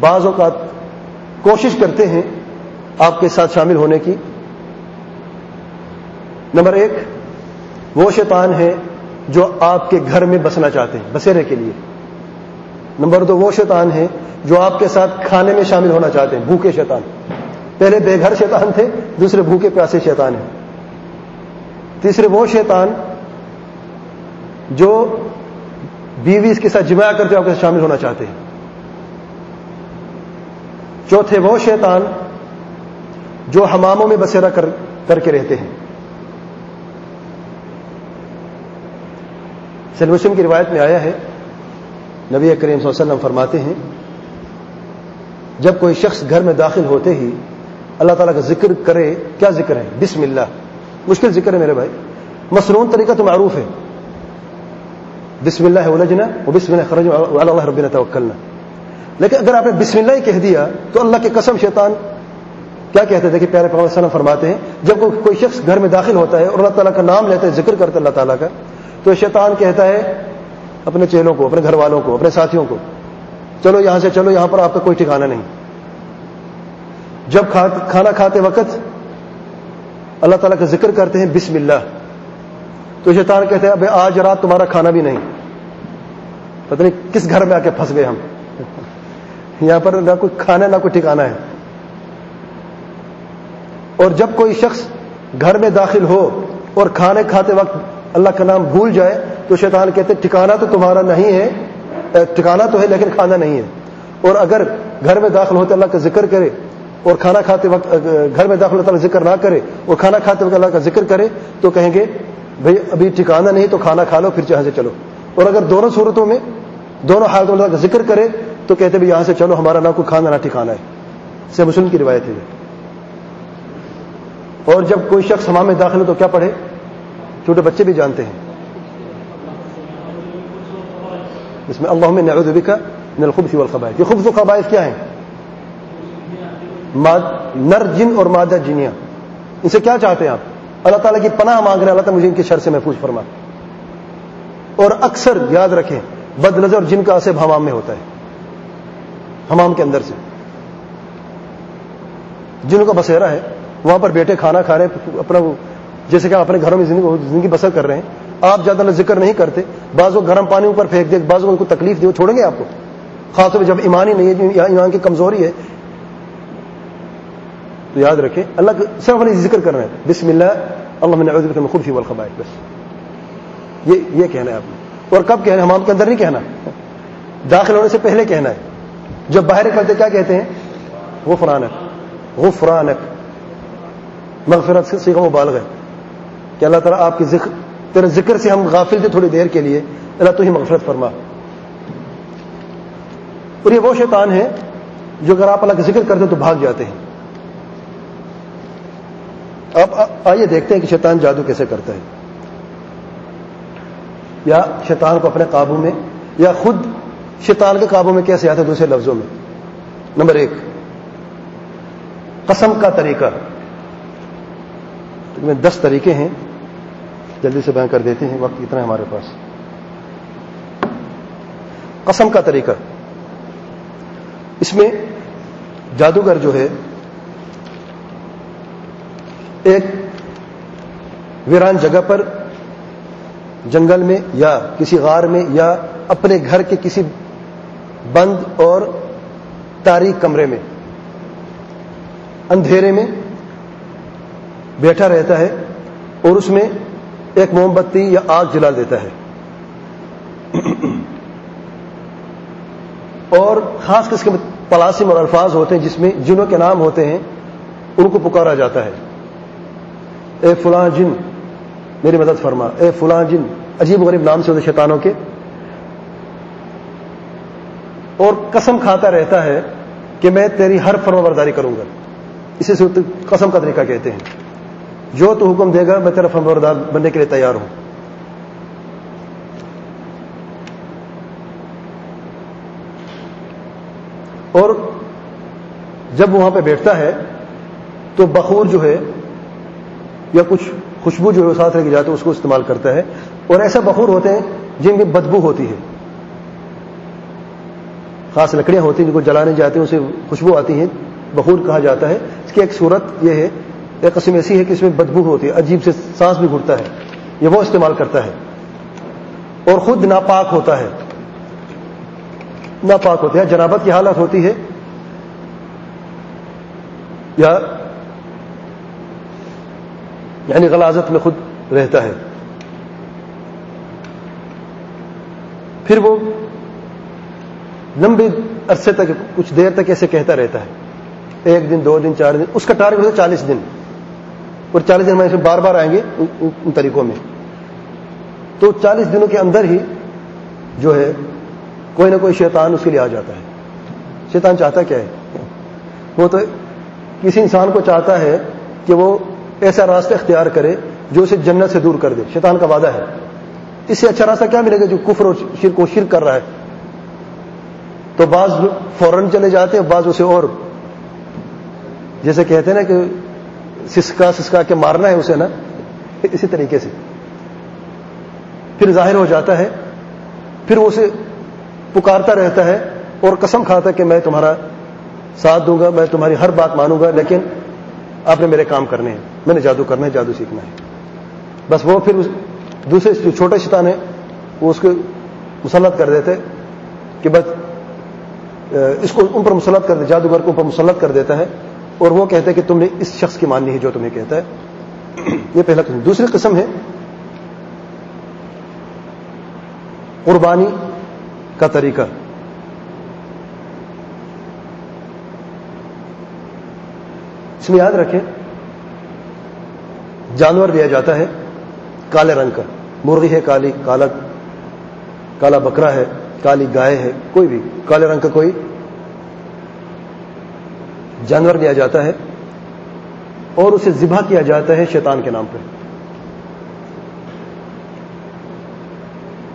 بعض اوقات کوشش کرتے ہیں آپ کے ساتھ شامل ہونے کی۔ نمبر ایک، وہ شیطان ہے جو آپ کے گھر میں بسنا چاہتے ہیں، بسیرے کے لیے۔ نمبر دو، وہ شیطان ہے جو آپ کے ساتھ کھانے میں شامل ہونا چاہتے ہیں، بھوکے شیطان۔ پہلے بے گھر شیطان تھے، دوسرے بھوکے پیاسے شیطان ہیں۔ تیسرے وہ شیطان جو بیوی اس کے ساتھ جمع کرتے آپ کے ساتھ شامل ہونا چاہتے ہیں۔ چوتھے وہ شیطان جو حماموں میں بسیرا کر کر کے رہتے ہیں۔ مسلم کی روایت میں آیا ہے نبی کریم صلی اللہ علیہ وسلم فرماتے ہیں، جب کوئی شخص گھر میں داخل ہوتے ہی اللہ تعالیٰ کا ذکر کرے، کیا ذکر ہے؟ بسم اللہ۔ مشکل ذکر ہے میرے بھائی۔ مصنون طریقہ تو معروف ہے۔ بسم اللہ ولجنا وہ بسم اللہ خرج اللہ ربنا توکلنا۔ لیکن اگر آپ نے بسم اللہ ہی کہہ دیا، تو اللہ کے قسم شیطان کیا کہتے تھے کہ پیارے پیغمبر وسلم فرماتے ہیں، جب کوئی شخص گھر میں داخل ہوتا ہے اور اللہ تعالیٰ کا نام لیتے ہیں ذکر کرتے اللہ تعالیٰ کا، تو شیطان کہتا ہے اپنے چیلوں کو، اپنے گھر والوں کو، اپنے ساتھیوں کو۔ چلو یہاں سے چلو، یہاں پر آپ کا کوئی ٹھکانا نہیں۔ جب کھانا کھاتے وقت اللہ تعالیٰ کا ذکر کرتے ہیں، بسم اللہ۔ تو شیطان کہتے ہیں اب آج رات تمہارا کھانا بھی نہیں۔ پتہ نہیں کس گھر میں آ کے پھنس گئے ہم۔ یہاں پر نہ کوئی کھانا، نہ کوئی ٹھکانا ہے۔ اور جب کوئی شخص گھر میں داخل ہو اور کھانے کھاتے وقت اللہ کا نام بھول جائے تو شیطان کہتے ٹھکانا تو تمہارا نہیں ہے ٹھکانا تو ہے لیکن کھانا نہیں ہے۔ اور اگر گھر میں داخل ہوتے اللہ کا ذکر کرے اور کھانا کھاتے وقت گھر میں داخل ہوتا ذکر نہ کرے اور کھانا کھاتے وقت اللہ کا ذکر کرے تو کہیں گے، بھئی، ابھی ٹھکانا نہیں تو کھانا کھا لو، پھر یہاں سے چلو۔ اور اگر دونوں صورتوں میں، دونوں حالتوں کا ذکر کرے تو کہتے بھی یہاں سے چلو، ہمارا نہ کوئی کھانا نہ ٹھکانا ہے۔ سے مسلم کی روایت ہے اور جب کوئی شخص ہمام میں داخل ہو تو کیا پڑھے؟ چھوٹے بچے بھی جانتے ہیں۔ اس میں اللہ نعوذ بک من الخبث والخبائث۔ یہ خبز و خبائث کیا ہیں؟ نر جن اور مادہ جنیاں۔ ان سے کیا چاہتے ہیں آپ؟ اللہ تعالیٰ کی پناہ مانگ رہے ہیں، اللہ تعالیٰ مجھے ان کے شر سے محفوظ فرما۔ اور اکثر یاد رکھیں، بد نظر جن کا اصب حمام میں ہوتا ہے۔ حمام کے اندر سے۔ جن کا بسیرا ہے، وہاں پر بیٹے کھانا کھا رہے ہیں، اپنا جیسے کہ آپ اپنے گھروں میں زندگی بسر کر رہے ہیں، آپ زیادہ ذکر نہیں کرتے۔ بعض وہ گرم پانی اوپر پھینک دے بعض کو تکلیف دے وہ چھوڑیں گے آپ کو؟ خاص طور پہ جب ایمان ہی نہیں ہے ایمان کی کمزوری ہے، تو یاد رکھیں، اللہ صرف اپنی ذکر کر رہے ہیں۔ بسم اللہ اللہ میں خوب ہی والخبائے بس۔ یہ یہ کہنا ہے آپ نے۔ اور کب کہنا ہے؟ ہم کے اندر نہیں کہنا۔ داخل ہونے سے پہلے کہنا ہے۔ جب باہر کرتے کیا کہتے ہیں؟ غفرانک۔ غفرانک۔ مغفرت سے سیکھا مبالغ ہے۔ کہ اللہ تعالیٰ آپ کی ذکر تیرے ذکر سے ہم غافل تھے تھوڑی دیر کے لیے۔ اللہ تو ہی مغفرت فرما۔ اور یہ وہ شیطان ہے جو اگر آپ اللہ کا ذکر کرتے تو بھاگ جاتے ہیں۔ آپ آئیے دیکھتے ہیں کہ شیطان جادو کیسے کرتا ہے۔ یا شیطان کو اپنے قابو میں یا خود شیطان کے قابو میں کیسے آتا ہے دوسرے لفظوں میں۔ نمبر ایک۔ قسم کا طریقہ۔ دس طریقے ہیں۔ جلدی سے بیان کر دیتے ہیں، وقت اتنا ہے ہمارے پاس۔ قسم کا طریقہ۔ اس میں جادوگر جو ہے، ایک ویران جگہ پر جنگل میں یا کسی غار میں یا اپنے گھر کے کسی بند اور تاریخ کمرے میں، اندھیرے میں بیٹھا رہتا ہے اور اس میں ایک موم بتی یا آگ جلا دیتا ہے۔ اور خاص قسم کے پلاسم اور الفاظ ہوتے ہیں جس میں جنوں کے نام ہوتے ہیں، ان کو پکارا جاتا ہے۔ اے فلاں جن، میری مدد فرما۔ اے فلاں جن، عجیب غریب نام سے ہوتے شیطانوں کے۔ اور قسم کھاتا رہتا ہے کہ میں تیری ہر فرما برداری کروں گا۔ اسے سے قسم کا طریقہ کہتے ہیں۔ جو تو حکم دے گا، میں تیرا فرما بردار بننے کے لیے تیار ہوں۔ اور جب وہاں پہ بیٹھتا ہے، تو بخور جو ہے، یا کچھ خوشبو جو ہے ساتھ لے کے جاتے اس کو استعمال کرتا ہے۔ اور ایسے بخور ہوتے ہیں جن کی بدبو ہوتی ہے۔ خاص لکڑیاں ہوتی ہیں جن کو جلانے جاتے ہیں، اسے خوشبو آتی ہیں، بخور کہا جاتا ہے۔ اس کی ایک صورت یہ ہے ایک قسم ایسی ہے کہ اس میں بدبو ہوتی ہے، عجیب سے سانس بھی گھٹتا ہے، یہ وہ استعمال کرتا ہے۔ اور خود ناپاک ہوتا ہے۔ ناپاک ہوتا ہے جنابت کی حالت ہوتی ہے، یا یعنی غلازت میں خود رہتا ہے۔ پھر وہ لمبے عرصے تک، کچھ دیر تک ایسے کہتا رہتا ہے۔ ایک دن، دو دن، چار دن، اس کا ٹارگیٹ ہوتا ہے چالیس دن۔ اور چالیس دن میں بار بار آئیں گے ان طریقوں میں۔ تو چالیس دنوں کے اندر ہی جو ہے، کوئی نہ کوئی شیطان اس کے لیے آ جاتا ہے۔ شیطان چاہتا کیا ہے؟ وہ تو کسی انسان کو چاہتا ہے کہ وہ ایسا راستہ اختیار کرے جو اسے جنت سے دور کر دے۔ شیطان کا وعدہ ہے۔ اس سے اچھا راستہ کیا ملے گا جو کفر اور شرک کو شرک کر رہا ہے؟ تو بعض فوراً چلے جاتے ہیں، بعض اسے اور۔ جیسے کہتے ہیں نا کہ سسکا سسکا کے مارنا ہے اسے نا، اسی طریقے سے۔ پھر ظاہر ہو جاتا ہے، پھر وہ اسے پکارتا رہتا ہے اور قسم کھاتا ہے کہ میں تمہارا ساتھ دوں گا، میں تمہاری ہر بات مانوں گا، لیکن آپ نے میرے کام کرنے ہیں۔ میں نے جادو کرنا ہے، جادو سیکھنا ہے۔ بس وہ پھر دوسرے جو چھوٹے شیطان ہیں، وہ اس کو مسلط کر دیتے کہ بس اس کو ان پر مسلط کر دے، جادوگر کو اوپر مسلط کر دیتا ہے۔ اور وہ کہتے ہیں کہ تم نے اس شخص کی ماننی ہے جو تمہیں کہتا ہے۔ یہ پہلا قسم۔ دوسری قسم ہے قربانی کا طریقہ۔ اس میں یاد رکھیں، جانور دیا جاتا ہے کالے رنگ کا۔ مرغی ہے کالی، کالا کالا بکرا ہے، کالی گائے ہے، کوئی بھی۔ کالے رنگ کا کوئی جانور لیا جاتا ہے اور اسے ذبح کیا جاتا ہے شیطان کے نام پہ۔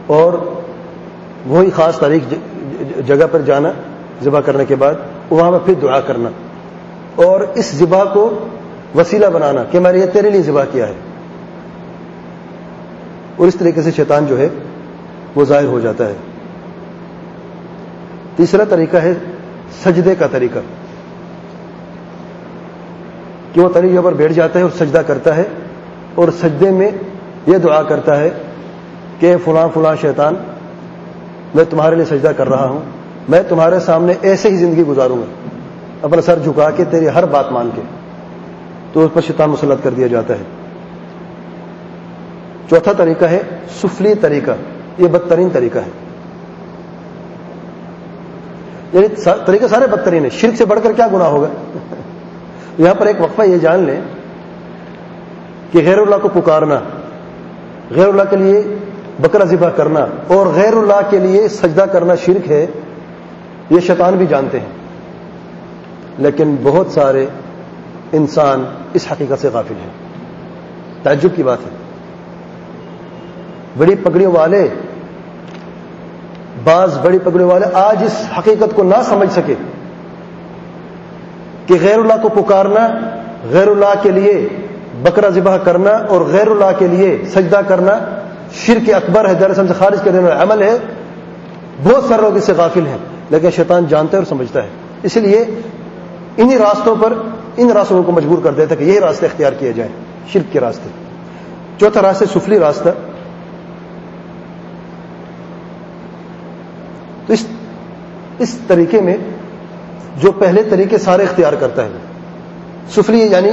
اور وہی خاص تاریخ جگہ پر جانا، ذبح کرنے کے بعد وہاں پر پھر دعا کرنا۔ اور اس ذبح کو وسیلہ بنانا کہ میں نے یہ تیرے لیے ذبح کیا ہے۔ اور اس طریقے سے شیطان جو ہے وہ ظاہر ہو جاتا ہے۔ تیسرا طریقہ ہے سجدے کا طریقہ۔ کہ وہ طریقے پر بیٹھ جاتا ہے اور سجدہ کرتا ہے اور سجدے میں یہ دعا کرتا ہے کہ فلاں فلاں شیطان، میں تمہارے لیے سجدہ کر رہا ہوں، میں تمہارے سامنے ایسے ہی زندگی گزاروں گا۔ اپنا سر جھکا کے تیری ہر بات مان کے۔ تو اس پر شیطان مسلط کر دیا جاتا ہے۔ چوتھا طریقہ ہے، سفلی طریقہ۔ یہ بدترین طریقہ ہے۔ یعنی طریقہ سارے بدترین ہیں۔ شرک سے بڑھ کر کیا گناہ ہوگا؟ یہاں پر ایک وقفہ یہ جان لیں کہ غیر اللہ کو پکارنا، غیر اللہ کے لیے بکرا ذبح کرنا اور غیر اللہ کے لیے سجدہ کرنا شرک ہے، یہ شیطان بھی جانتے ہیں۔ لیکن بہت سارے انسان اس حقیقت سے غافل ہیں۔ تعجب کی بات ہے۔ بڑی پگڑیوں والے، بعض بڑی پگڑیوں والے آج اس حقیقت کو نہ سمجھ سکے۔ کہ غیر اللہ کو پکارنا، غیر اللہ کے لیے بکرا ذبح کرنا اور غیر اللہ کے لیے سجدہ کرنا شرک اکبر ہے، دراصل سے خارج کرنے والا عمل ہے۔ بہت سارے لوگ اس سے غافل ہیں، لیکن شیطان جانتا ہے اور سمجھتا ہے۔ اس لیے انہی راستوں پر، ان راستوں کو مجبور کر دیتا ہے کہ یہی راستے اختیار کیے جائیں، شرک کے راستے۔ چوتھا راستہ سفلی راستہ۔ تو اس اس طریقے میں جو پہلے طریقے سارے اختیار کرتا ہے۔ سفلی یعنی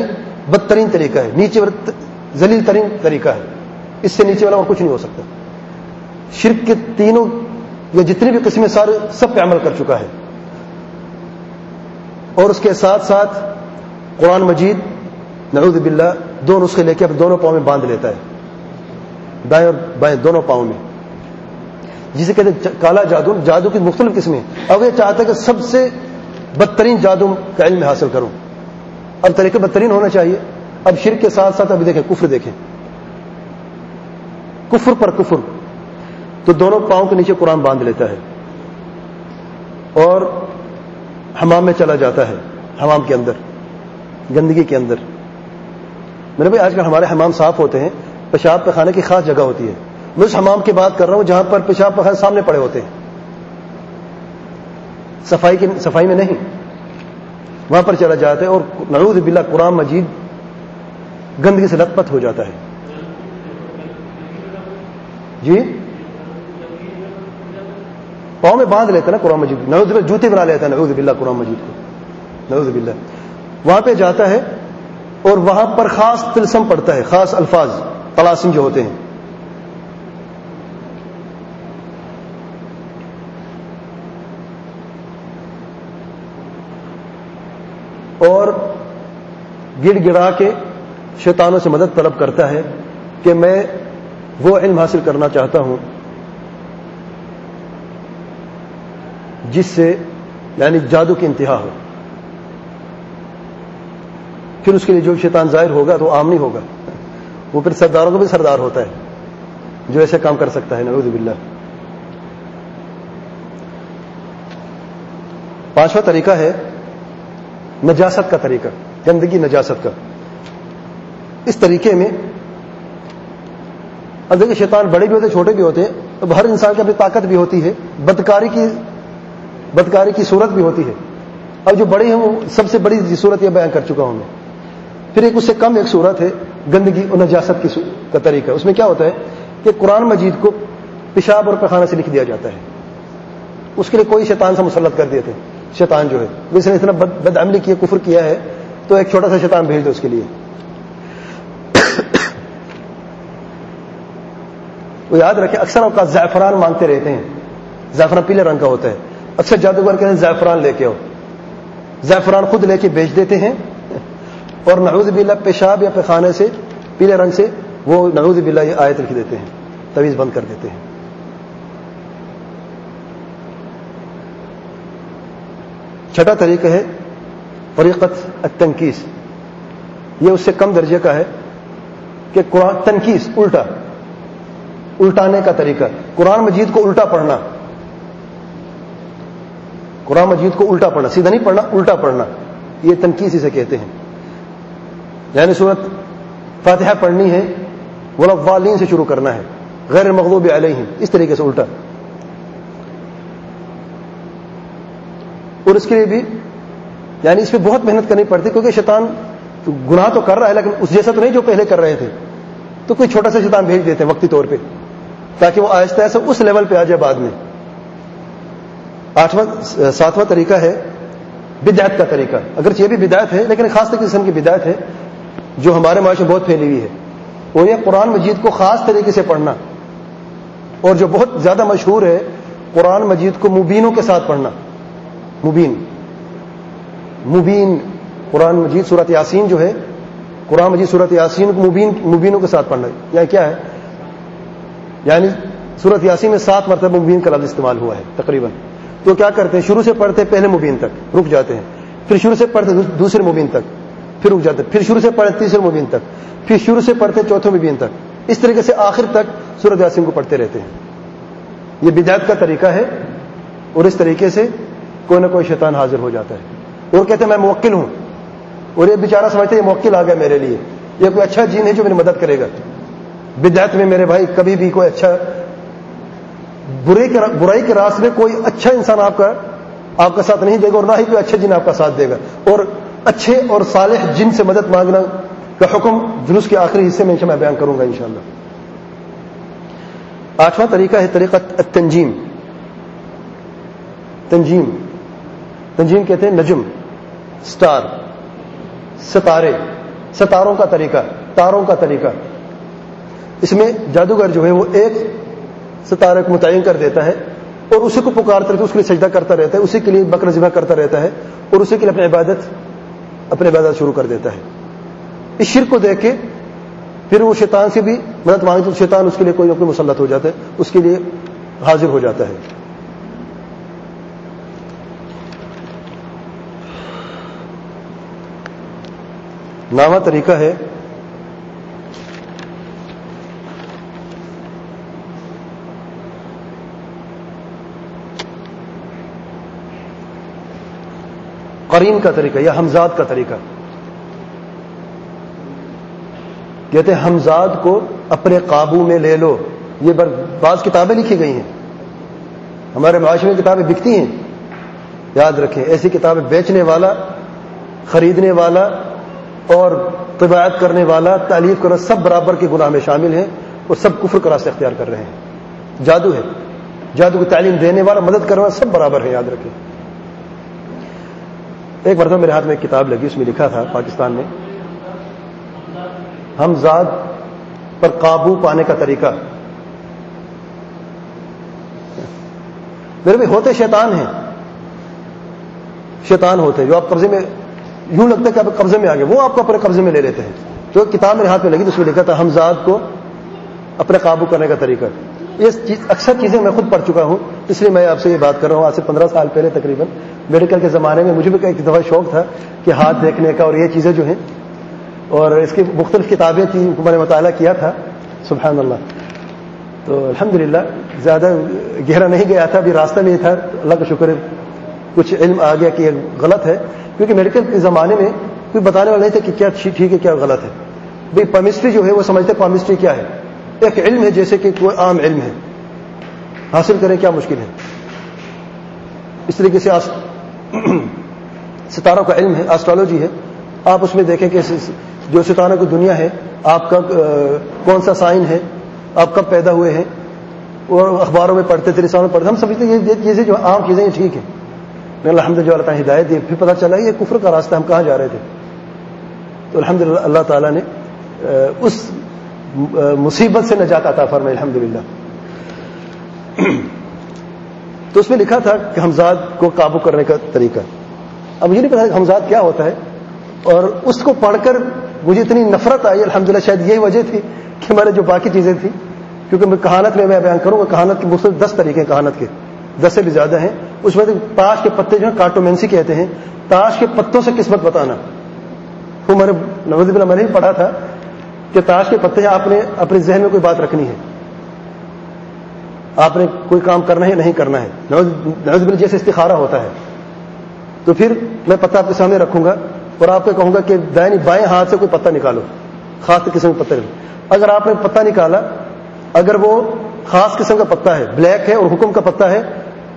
بدترین طریقہ ہے، نیچے ذلیل ترین طریقہ ہے۔ اس سے نیچے والا اور کچھ نہیں ہو سکتا۔ شرک کے تینوں یا جتنی بھی قسمیں سارے، سب پہ عمل کر چکا ہے۔ اور اس کے ساتھ ساتھ قرآن مجید، نعوذ باللہ، دو نسخے لے کے اب دونوں پاؤں میں باندھ لیتا ہے۔ دائیں اور بائیں، دونوں پاؤں میں۔ جسے کہتے ہیں کالا جادو جادو کی مختلف قسمیں۔ اب یہ چاہتا ہے کہ سب سے بدترین جادو کا علم حاصل کروں۔ اب طریقے بدترین ہونا چاہیے۔ اب شرک کے ساتھ ساتھ ابھی دیکھیں، کفر دیکھیں۔ کفر پر کفر۔ تو دونوں پاؤں کے نیچے قرآن باندھ لیتا ہے۔ اور حمام میں چلا جاتا ہے، حمام کے اندر، گندگی کے اندر۔ میرے بھائی، آج کل ہمارے حمام صاف ہوتے ہیں، پیشاب پخانے کی خاص جگہ ہوتی ہے۔ میں اس حمام کی بات کر رہا ہوں جہاں پر پیشاب پخانے سامنے پڑے ہوتے ہیں۔ صفائی کی صفائی میں نہیں۔ وہاں پر چلا جاتا ہے اور نعوذ باللہ قرآن مجید گندگی سے لت پت ہو جاتا ہے۔ جی؟ پاؤں میں باندھ لیتے نا قرآن مجید۔ نعوذ باللہ، جوتے بنا لیتا ہے نعوذ باللہ قرآن مجید کو۔ نعوذ باللہ۔ وہاں پہ جاتا ہے اور وہاں پر خاص تلسم پڑتا ہے، خاص الفاظ، تلاسم جو ہوتے ہیں اور گڑ گڑا کے شیطانوں سے مدد طلب کرتا ہے کہ میں وہ علم حاصل کرنا چاہتا ہوں جس سے یعنی جادو کی انتہا ہو۔ پھر اس کے لیے جو شیطان ظاہر ہوگا تو عام نہیں ہوگا۔ وہ پھر سرداروں کو بھی سردار ہوتا ہے۔ جو ایسے کام کر سکتا ہے۔ نوز باللہ۔ پانچواں طریقہ ہے نجاست کا طریقہ۔ گندگی، نجاست کا۔ اس طریقے میں اب دیکھیے شیطان بڑے بھی ہوتے، چھوٹے بھی ہوتے ہیں اب ہر انسان کی اپنی طاقت بھی ہوتی ہے، بدکاری کی بدکاری کی صورت بھی ہوتی ہے۔ اب جو بڑے ہیں وہ سب سے بڑی صورت یہ بیان کر چکا ہوں میں۔ پھر ایک اس سے کم ایک صورت ہے، گندگی اور نجاست کی کا طریقہ۔ اس میں کیا ہوتا ہے کہ قرآن مجید کو پیشاب اور پخانے سے لکھ دیا جاتا ہے۔ اس کے لیے کوئی شیطان سے مسلط کر دیتے، شیطان جو ہے۔ جس نے اتنا بد عملی کیا، کفر کیا ہے تو ایک چھوٹا سا شیطان بھیج دو اس کے لیے۔ وہ یاد رکھے اکثر اوقات زعفران مانگتے رہتے ہیں۔ زعفران پیلے رنگ کا ہوتا ہے۔ اکثر جادوگر کہتے ہیں زعفران لے کے آؤ۔ زعفران خود لے کے بیچ دیتے ہیں۔ اور نعوذ باللہ پیشاب یا پیخانے سے، پیلے رنگ سے وہ نعوذ باللہ یہ آیت لکھ دیتے ہیں۔ تویز بند کر دیتے ہیں۔ چھٹا طریقہ ہے فریقت التنکیس۔ یہ اس سے کم درجے کا ہے کہ قرآن تنکیس، الٹا۔ الٹانے کا طریقہ۔ قرآن مجید کو الٹا پڑھنا۔ قرآن مجید کو الٹا پڑھنا۔ سیدھا نہیں پڑھنا، الٹا پڑھنا۔ یہ تنقید اسے کہتے ہیں۔ یعنی صورت فاتحہ پڑھنی ہے والین سے شروع کرنا ہے۔ غیر مغلوب علیہم۔ اس طریقے سے الٹا۔ اور اس کے لیے بھی یعنی اس پہ بہت محنت کرنی پڑتی کیونکہ شیطان گناہ تو کر رہا ہے، لیکن اس جیسا تو نہیں جو پہلے کر رہے تھے۔ تو کوئی چھوٹا سا شیطان بھیج دیتے ہیں وقتی طور پہ، تاکہ وہ آہستہ آہستہ اس لیول پہ آ جائے بعد میں۔ آٹھواں، ساتواں طریقہ ہے بدایت کا طریقہ۔ اگرچہ یہ بھی بدایت ہے، لیکن خاص طریقے قسم کی بدایت ہے، جو ہمارے معاشرے بہت پھیلی ہوئی ہے۔ وہ یہ قرآن مجید کو خاص طریقے سے پڑھنا، اور جو بہت زیادہ مشہور ہے، قرآن مجید کو مبینوں کے ساتھ پڑھنا۔ مبین۔ مبین قرآن مجید صورت یاسین جو ہے، قرآن مجید صورت یاسین کو مبین، مبینوں کے ساتھ پڑھنا یا یعنی کیا ہے؟ یعنی صورت یاسین میں سات مرتبہ مبین کا لفظ استعمال ہوا ہے، تقریباً۔ تو کیا کرتے ہیں؟ شروع سے پڑھتے، پہلے مبین تک، رک جاتے ہیں۔ پھر شروع سے پڑھتے دوسرے مبین تک، پھر رک جاتے پھر شروع سے پڑھتے، تیسرے مبین تک۔ پھر شروع سے پڑھتے، چوتھے مبین تک۔ اس طریقے سے آخر تک سورت یاسین کو پڑھتے رہتے ہیں۔ یہ بدایت کا طریقہ ہے اور اس طریقے سے کوئی نہ کوئی شیطان حاضر ہو جاتا ہے۔ اور کہتے ہیں میں موکل ہوں۔ اور یہ بیچارہ سمجھتے ہیں یہ موکل آ گیا میرے لیے۔ یہ کوئی اچھا جین ہے جو میری مدد کرے گا۔ بدایت میں میرے بھائی کبھی بھی کوئی اچھا برائی کے راستے میں کوئی اچھا انسان آپ کا آپ کا ساتھ نہیں دے گا اور نہ ہی کوئی اچھا جن آپ کا ساتھ دے گا۔ اور اچھے اور صالح جن سے مدد مانگنا کا حکم جلوس کے آخری حصے میں میں بیان کروں گا انشاءاللہ۔ آٹھواں طریقہ ہے طریقہ تنجیم تنجیم۔ تنجیم کہتے ہیں نجم۔ سٹار، ستارے، ستاروں کا طریقہ، تاروں کا طریقہ۔ اس میں جادوگر جو ہے وہ ایک ستارے کو متعین کر دیتا ہے اور اسی کو پکارتا رہتا ہے اس کے لیے سجدہ کرتا رہتا ہے، اسی کے لیے بکر ذبح کرتا رہتا ہے اور اسی کے لیے اپنی عبادت اپنی عبادت شروع کر دیتا ہے۔ اس شرک کو دیکھ کے پھر وہ شیطان سے بھی مدد مانگتے تو شیطان اس کے لیے کوئی اپنے مسلط ہو جاتا ہے، اس کے لیے حاضر ہو جاتا ہے۔ نامہ طریقہ ہے۔ قرین کا طریقہ یا حمزاد کا طریقہ۔ کہتے ہیں حمزاد کو اپنے قابو میں لے لو۔ یہ بعض کتابیں لکھی گئی ہیں۔ ہمارے معاشرے میں کتابیں بکتی ہیں۔ یاد رکھیں، ایسی کتابیں بیچنے والا، خریدنے والا اور طباعت کرنے والا تعلیف کرنا سب برابر کے گناہ میں شامل ہیں اور سب کفر کا راستہ اختیار کر رہے ہیں۔ جادو ہے۔ جادو کو تعلیم دینے والا، مدد کرنے والا سب برابر ہے یاد رکھیں۔ ایک مرتبہ میرے ہاتھ میں ایک کتاب لگی، اس میں لکھا تھا پاکستان میں۔ ہم ذات پر قابو پانے کا طریقہ۔ میرے بھی ہوتے شیطان ہیں۔ شیطان ہوتے جو آپ قبضے میں یوں لگتا ہے کہ آپ قبضے میں آ گئے وہ آپ کو اپنے قبضے میں لے لیتے ہیں۔ جو کتاب میرے ہاتھ میں لگی تو اس میں لکھا تھا ہمزاد کو اپنے قابو کرنے کا طریقہ۔ یہ اکثر چیزیں میں خود پڑھ چکا ہوں، اس لیے میں آپ سے یہ بات کر رہا ہوں۔ آج سے پندرہ سال پہلے تقریباً میڈیکل کے زمانے میں مجھے بھی ایک دفعہ شوق تھا کہ ہاتھ دیکھنے کا اور یہ چیزیں جو ہیں۔ اور اس کی مختلف کتابیں تھیں، ان کو میں نے مطالعہ کیا تھا۔ سبحان اللہ۔ تو الحمد زیادہ گہرا نہیں گیا تھا، ابھی راستہ میں ہی تھا۔ اللہ کا شکر ہے۔ کچھ علم آ گیا کہ یہ غلط ہے، کیونکہ میڈیکل کے زمانے میں کوئی بتانے والا نہیں تھا کہ کیا ٹھیک ہے، کیا غلط ہے۔ بھائی پامسٹری جو ہے وہ سمجھتے پامسٹری کیا ہے۔ ایک علم ہے جیسے کہ کوئی عام علم ہے۔ حاصل کریں کیا مشکل ہے۔ اس طریقے سے ستاروں کا علم ہے آسٹرالوجی ہے۔ آپ اس میں دیکھیں کہ جو ستاروں کی دنیا ہے، آپ کا کون سا سائن ہے، آپ کب پیدا ہوئے ہیں۔ اور اخباروں میں پڑھتے تھے رسالوں میں پڑھتے، ہم سمجھتے ہیں یہ چیزیں جو عام چیزیں یہ ٹھیک ہیں۔ میں الحمد للہ اللہ تعالیٰ ہدایت دی، پھر پتہ چلا یہ کفر کا راستہ ہم کہاں جا رہے تھے؟ تو الحمد للہ اللہ تعالیٰ نے اس مصیبت سے نجات عطا فرمائے الحمد للہ تو اس میں لکھا تھا کہ حمزاد کو قابو کرنے کا طریقہ۔ اب مجھے نہیں پتا کہ حمزاد کیا ہوتا ہے، اور اس کو پڑھ کر مجھے اتنی نفرت آئی، الحمدللہ، شاید یہی وجہ تھی کہ میں نے جو باقی چیزیں تھیں، کیونکہ میں کہانت میں میں بیان کروں گا کہانت کے مختلف دس طریقے کہانت کے۔ دس سے بھی زیادہ ہیں۔ اس میں تاش کے پتے جو ہیں، کارٹومینسی کہتے ہیں۔ تاش کے پتوں سے قسمت بتانا۔ وہ میں نے نوز میں نے پڑھا تھا کہ تاش کے پتے آپ نے اپنے ذہن میں کوئی بات رکھنی ہے۔ آپ نے کوئی کام کرنا ہے نہیں کرنا ہے۔ نوز بن جیسے استخارہ ہوتا ہے۔ تو پھر میں پتہ آپ کے سامنے رکھوں گا اور آپ کو کہوں گا کہ دائنی بائیں ہاتھ سے کوئی پتہ نکالو۔ خاص قسم کا پتہ اگر آپ نے پتہ نکالا، اگر وہ خاص قسم کا پتا ہے، بلیک ہے اور حکم کا پتا ہے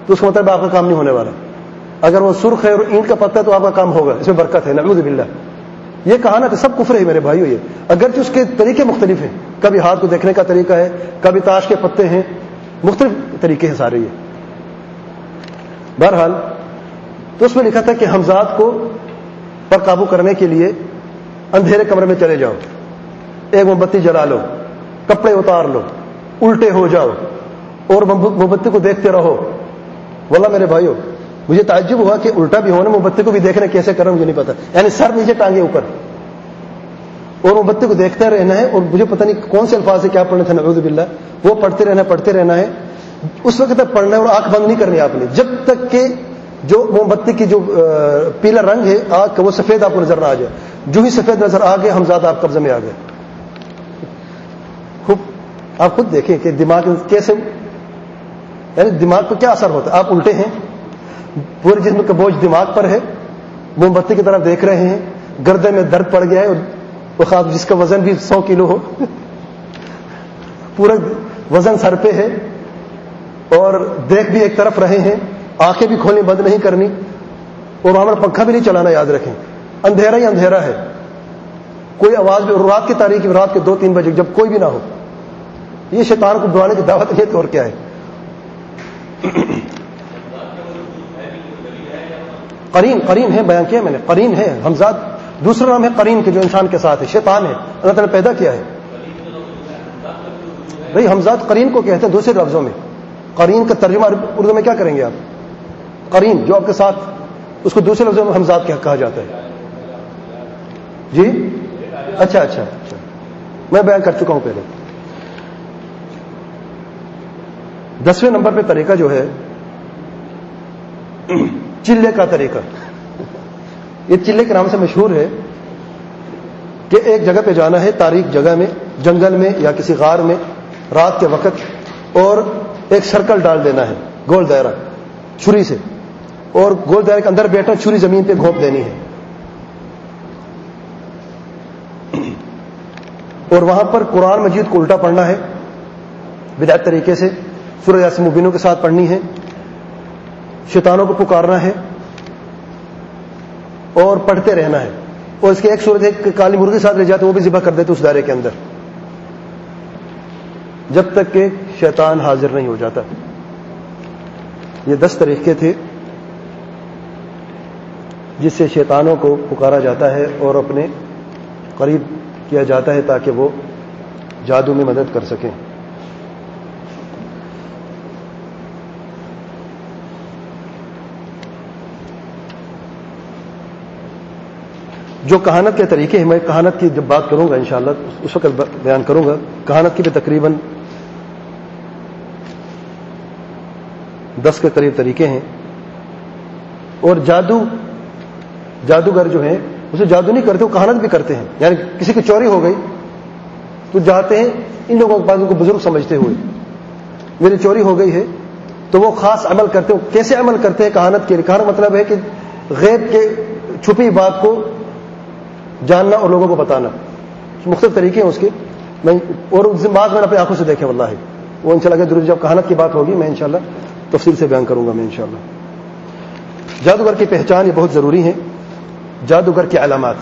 تو اس کا مطلب آپ کا کام نہیں ہونے والا۔ اگر وہ سرخ ہے اور اینٹ کا پتا ہے تو آپ کا کام ہوگا۔ اس میں برکت ہے۔ نعوذ باللہ۔ یہ کہانا تو سب کفر ہے میرے بھائی یہ۔ اگرچہ اس کے طریقے مختلف ہیں۔ کبھی ہاتھ کو دیکھنے کا طریقہ ہے، کبھی تاش کے پتے ہیں۔ مختلف طریقے ہیں سارے یہ۔ بہرحال، تو اس میں لکھا تھا کہ حمزاد کو پر قابو کرنے کے لیے اندھیرے کمرے میں چلے جاؤ۔ ایک موم بتی جلا لو، کپڑے اتار لو، الٹے ہو جاؤ اور موم بتی کو دیکھتے رہو۔ بولا میرے بھائیو، مجھے تعجب ہوا کہ الٹا بھی ہونا موم بتی کو بھی دیکھنا کیسے کرنا مجھے نہیں پتا۔ یعنی سر نیچے ٹانگے اوپر۔ اور موم بتی کو دیکھتے رہنا ہے اور مجھے پتہ نہیں کون سے الفاظ سے کیا پڑھنے تھے، نعوذ باللہ۔ وہ پڑھتے رہنا پڑھتے رہنا ہے۔ اس وقت تک پڑھنا ہے اور آنکھ بند نہیں کرنی آپ نے۔ جب تک کہ جو موم بتی کی جو پیلا رنگ ہے آگ کا وہ سفید آپ کو نظر نہ آ جائے۔ جو ہی سفید نظر آ گئے ہم زیادہ آپ قبضے میں آ گئے۔ خوب، آپ خود دیکھیں کہ دماغ کیسے یعنی دماغ کو کیا اثر ہوتا ہے؟ آپ الٹے ہیں، پورے جسم کا بوجھ دماغ پر ہے، موم بتی کی طرف دیکھ رہے ہیں، گردے میں درد پڑ گیا ہے وہ خاص جس کا وزن بھی سو کلو ہو پورا وزن سر پہ ہے اور دیکھ بھی ایک طرف رہے ہیں، آنکھیں بھی کھولنی بند نہیں کرنی، اور وہاں پر پنکھا بھی نہیں چلانا یاد رکھیں۔ اندھیرا ہی اندھیرا ہے۔ کوئی آواز بھی رات کی تاریخ، رات کے دو تین بجے جب کوئی بھی نہ ہو۔ یہ شیطان کو بلانے کی دعوت، یہ طور کیا ہے؟ قرین قرین ہے، بیان کیا میں نے؟ قرین ہے حمزاد دوسرا نام ہے قرین کے جو انسان کے ساتھ ہے، شیطان ہے۔ اللہ تعالیٰ نے پیدا کیا ہے۔ بھائی حمزاد قرین کو کہتے ہیں دوسرے لفظوں میں۔ قرین کا ترجمہ اردو میں کیا کریں گے آپ؟ قرین، جو آپ کے ساتھ اس کو دوسرے لفظوں میں حمزاد کہا جاتا ہے۔ جی؟ اچھا اچھا اچھا۔ میں بیان کر چکا ہوں پہلے۔ دسویں نمبر پہ طریقہ جو ہے، چلے کا طریقہ۔ یہ چلے کے نام سے مشہور ہے کہ ایک جگہ پہ جانا ہے، تاریخ جگہ میں، جنگل میں یا کسی غار میں، رات کے وقت، اور ایک سرکل ڈال دینا ہے، گول دائرہ، چھری سے۔ اور گول دائرے کے اندر بیٹھا چھری زمین پہ گھونپ دینی ہے۔ اور وہاں پر قرآن مجید کو الٹا پڑھنا ہے بدایت طریقے سے۔ سورج ایسے مبینوں کے ساتھ پڑھنی ہے۔ شیطانوں کو پکارنا ہے اور پڑھتے رہنا ہے۔ اور اس کے ایک صورت ایک کالی مرغی ساتھ لے جاتے وہ بھی ذبح کر دیتے اس دائرے کے اندر۔ جب تک کہ شیطان حاضر نہیں ہو جاتا۔ یہ دس طریقے تھے جس سے شیطانوں کو پکارا جاتا ہے اور اپنے قریب کیا جاتا ہے تاکہ وہ جادو میں مدد کر سکیں۔ جو کہانت کے طریقے ہیں، میں کہانت کی جب بات کروں گا انشاءاللہ، اس وقت بیان کروں گا۔ کہانت کی بھی تقریباً دس کے قریب طریقے ہیں۔ اور جادو، جادوگر جو ہیں، اسے جادو نہیں کرتے، وہ کہانت بھی کرتے ہیں۔ یعنی کسی کی چوری ہو گئی، تو جاتے ہیں، ان لوگوں کے پاس ان کو بزرگ سمجھتے ہوئے۔ میری چوری ہو گئی ہے، تو وہ خاص عمل کرتے ہیں۔ کیسے عمل کرتے ہیں کہانت کے لیے؟ کہنا مطلب ہے کہ غیب کے چھپی بات کو جاننا اور لوگوں کو بتانا۔ مختلف طریقے ہیں اس کے۔ میں اور بات میں اپنی آنکھوں سے دیکھیں واللہ۔ ہے وہ ان شاء اللہ جب کہانت کی بات ہوگی، میں انشاءاللہ تفصیل سے بیان کروں گا، میں انشاءاللہ جادوگر کی پہچان یہ بہت ضروری ہے۔ جادوگر کی علامات۔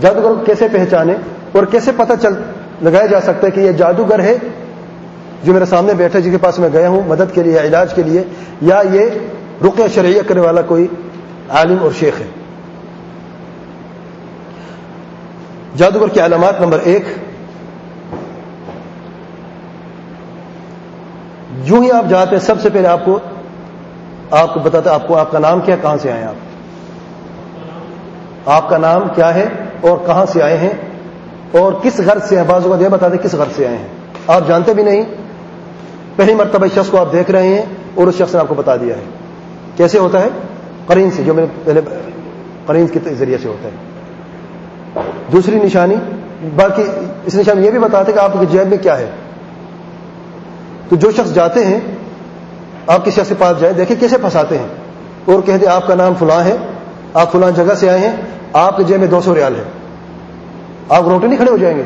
جادوگر کو کیسے پہچانے اور کیسے پتہ چل لگایا جا سکتا ہے کہ یہ جادوگر ہے جو میرے سامنے بیٹھا جس کے پاس میں گیا ہوں، مدد کے لیے یا علاج کے لیے، یا یہ رقیہ شرعیہ کرنے والا کوئی عالم اور شیخ ہے۔ جادوگر کی علامات نمبر ایک۔ جو ہی آپ جاتے ہیں، سب سے پہلے آپ کو آپ کو بتاتے آپ کو، آپ کا نام کیا، کہاں سے آئے آپ؟ آپ کا نام کیا ہے اور کہاں سے آئے ہیں؟ اور کس غرض سے ہیں؟ بازو کا یہ بتا دیں کس غرض سے آئے ہیں؟ آپ جانتے بھی نہیں۔ پہلی مرتبہ شخص کو آپ دیکھ رہے ہیں اور اس شخص نے آپ کو بتا دیا ہے۔ کیسے ہوتا ہے؟ قرین سے، جو میں پہلے قرین کے ذریعے سے ہوتا ہے۔ دوسری نشانی، باقی اس نشانی یہ بھی بتاتے کہ آپ کے جیب میں کیا ہے۔ تو جو شخص جاتے ہیں، آپ کسی شخص کے پاس جائیں، دیکھیں کیسے پھنساتے ہیں۔ اور کہتے آپ کا نام فلاں ہے، آپ فلاں جگہ سے آئے ہیں، آپ کے جیب میں دو سو ریال ہے۔ آپ روٹے نہیں کھڑے ہو جائیں گے۔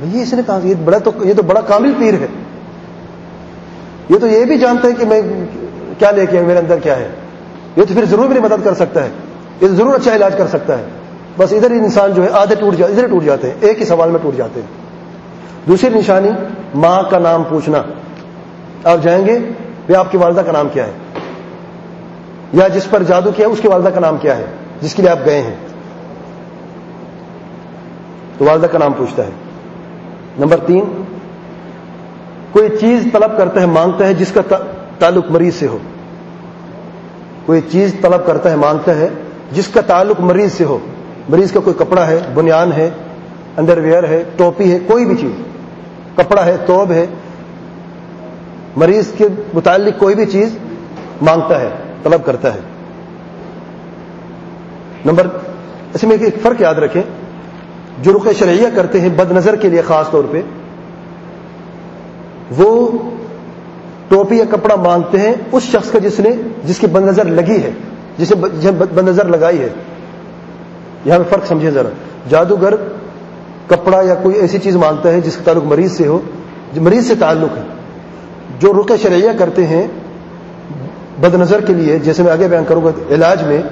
بھائی اس نے کہا، یہ بڑا تو، یہ تو بڑا کامل پیر ہے۔ یہ تو یہ بھی جانتا ہے کہ میں کیا لے کے میرے اندر کیا ہے۔ یہ تو پھر ضرور میری مدد کر سکتا ہے۔ یہ تو ضرور اچھا علاج کر سکتا ہے۔ بس ادھر ہی انسان جو ہے آدھے ٹوٹ جاتے ادھر ٹوٹ جاتے ہیں، ایک ہی سوال میں ٹوٹ جاتے ہیں۔ دوسری نشانی، ماں کا نام پوچھنا۔ آپ جائیں گے بھی آپ کی والدہ کا نام کیا ہے؟ یا جس پر جادو کیا اس کی والدہ کا نام کیا ہے؟ جس کے لیے آپ گئے ہیں۔ تو والدہ کا نام پوچھتا ہے۔ نمبر تین، کوئی چیز طلب کرتا ہے، مانگتا ہے، جس کا تعلق مریض سے ہو۔ کوئی چیز طلب کرتا ہے، مانگتا ہے، جس کا تعلق مریض سے ہو۔ مریض کا کوئی کپڑا ہے، بنیان ہے انڈر ویئر ہے، ٹوپی ہے، کوئی بھی چیز۔ کپڑا ہے، توب ہے۔ مریض کے متعلق کوئی بھی چیز مانگتا ہے، طلب کرتا ہے۔ نمبر، اس میں ایک فرق یاد رکھیں۔ جو رخ شرعیہ کرتے ہیں بد نظر کے لیے خاص طور پہ، وہ ٹوپی یا کپڑا مانگتے ہیں اس شخص کا جس نے، جس کی بد نظر لگی ہے، جسے بد نظر لگائی ہے۔ یہاں میں فرق سمجھے ذرا۔ جادوگر کپڑا یا کوئی ایسی چیز مانگتا ہے جس کا تعلق مریض سے ہو جو مریض سے تعلق ہے۔ جو رخ شرعیہ کرتے ہیں بد نظر کے لیے، جیسے میں آگے بیان کروں گا علاج میں،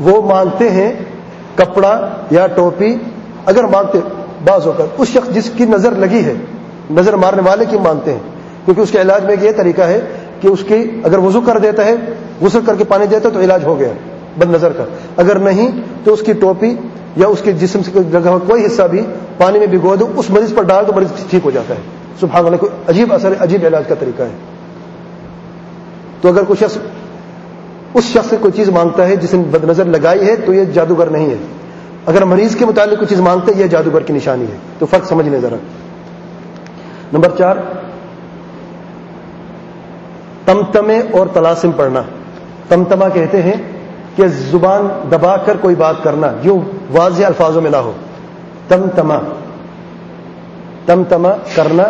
وہ مانگتے ہیں کپڑا یا ٹوپی۔ اگر مانگتے بعض ہو کر اس شخص جس کی نظر لگی ہے، نظر مارنے والے کی مانگتے ہیں۔ کیونکہ اس کے علاج میں یہ طریقہ ہے کہ اس کی اگر وضو کر دیتا ہے، غسل کر کے پانی دیتا ہے تو علاج ہو گیا۔ بد نظر کا۔ اگر نہیں تو اس کی ٹوپی یا اس کے جسم سے جگہ کوئی حصہ بھی پانی میں بھگو دو، اس مریض پر ڈال تو مریض ٹھیک ہو جاتا ہے۔ سبحان اللہ، کوئی عجیب اثر، عجیب علاج کا طریقہ ہے۔ تو اگر کوئی شخص، اس شخص سے کوئی چیز مانگتا ہے جس نے بد نظر لگائی ہے، تو یہ جادوگر نہیں ہے۔ اگر مریض کے متعلق کوئی چیز مانگتے یہ جادوگر کی نشانی ہے۔ تو فرق سمجھ لیں ذرا۔ نمبر چار، تمتمے اور تلاسم پڑھنا۔ تمتما کہتے ہیں کہ زبان دبا کر کوئی بات کرنا جو واضح الفاظوں میں نہ ہو۔ تمتما تمتما کرنا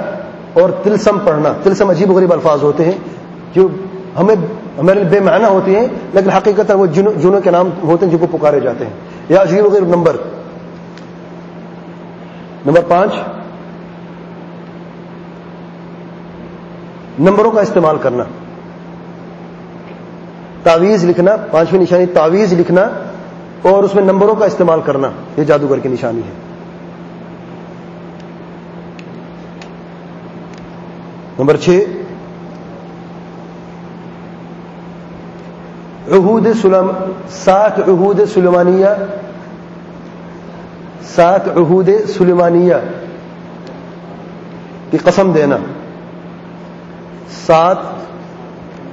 اور تلسم پڑھنا۔ تلسم عجیب غریب الفاظ ہوتے ہیں جو ہمیں ہمارے لیے بے معنی ہوتی ہیں، لیکن حقیقت وہ جنوں کے نام ہوتے ہیں جن کو پکارے جاتے ہیں۔ یا عجیب وغیرہ نمبر۔ نمبر پانچ۔ نمبروں کا استعمال کرنا۔ تعویذ لکھنا، پانچویں نشانی تعویذ لکھنا اور اس میں نمبروں کا استعمال کرنا، یہ جادوگر کی نشانی ہے۔ نمبر چھ، عہود سلم، سات عہود سلمانیہ سات عہود سلمانیہ کی قسم دینا۔ سات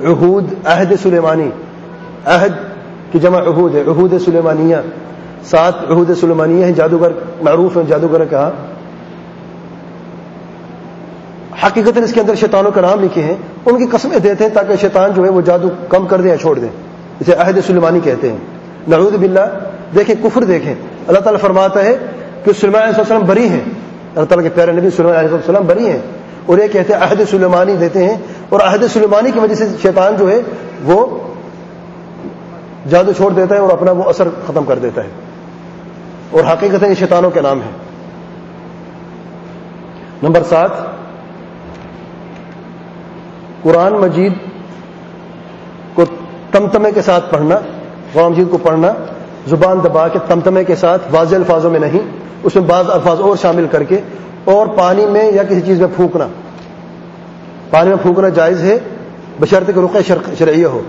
عہود، عہد سلیمانی۔ عہد کی جمع عہود ہے، عہود سلیمانیہ۔ سات عہود سلیمانیہ ہیں، جادوگر، معروف ہیں، جادوگر کہا حقیقت اس کے اندر شیطانوں کا نام لکھے ہیں۔ ان کی قسمیں دیتے ہیں تاکہ شیطان جو ہے وہ جادو کم کر دیں یا چھوڑ دیں اسے عہد سلمانی کہتے ہیں۔ نعوذ باللہ، دیکھیں، کفر دیکھیں۔ اللہ تعالیٰ فرماتا ہے کہ سلمان علیہ السلام بری ہیں۔ اللہ تعالیٰ کے پیارے نبی سلمان علیہ السلام بری ہیں۔ اور یہ کہتے ہیں عہد سلمانی دیتے ہیں۔ اور عہد سلمانی کی وجہ سے شیطان جو ہے وہ جادو چھوڑ دیتا ہے اور اپنا وہ اثر ختم کر دیتا ہے۔ اور حقیقت یہ شیطانوں کے نام ہے نمبر سات، قرآن مجید کو تمتمے کے ساتھ پڑھنا قرآن مجید کو پڑھنا، زبان دبا کے تمتمے کے ساتھ، واضح الفاظوں میں نہیں، اس میں بعض الفاظ اور شامل کر کے، اور پانی میں یا کسی چیز میں پھونکنا۔ پانی میں پھونکنا جائز ہے بشرط کے رقع شرعیہ ہو۔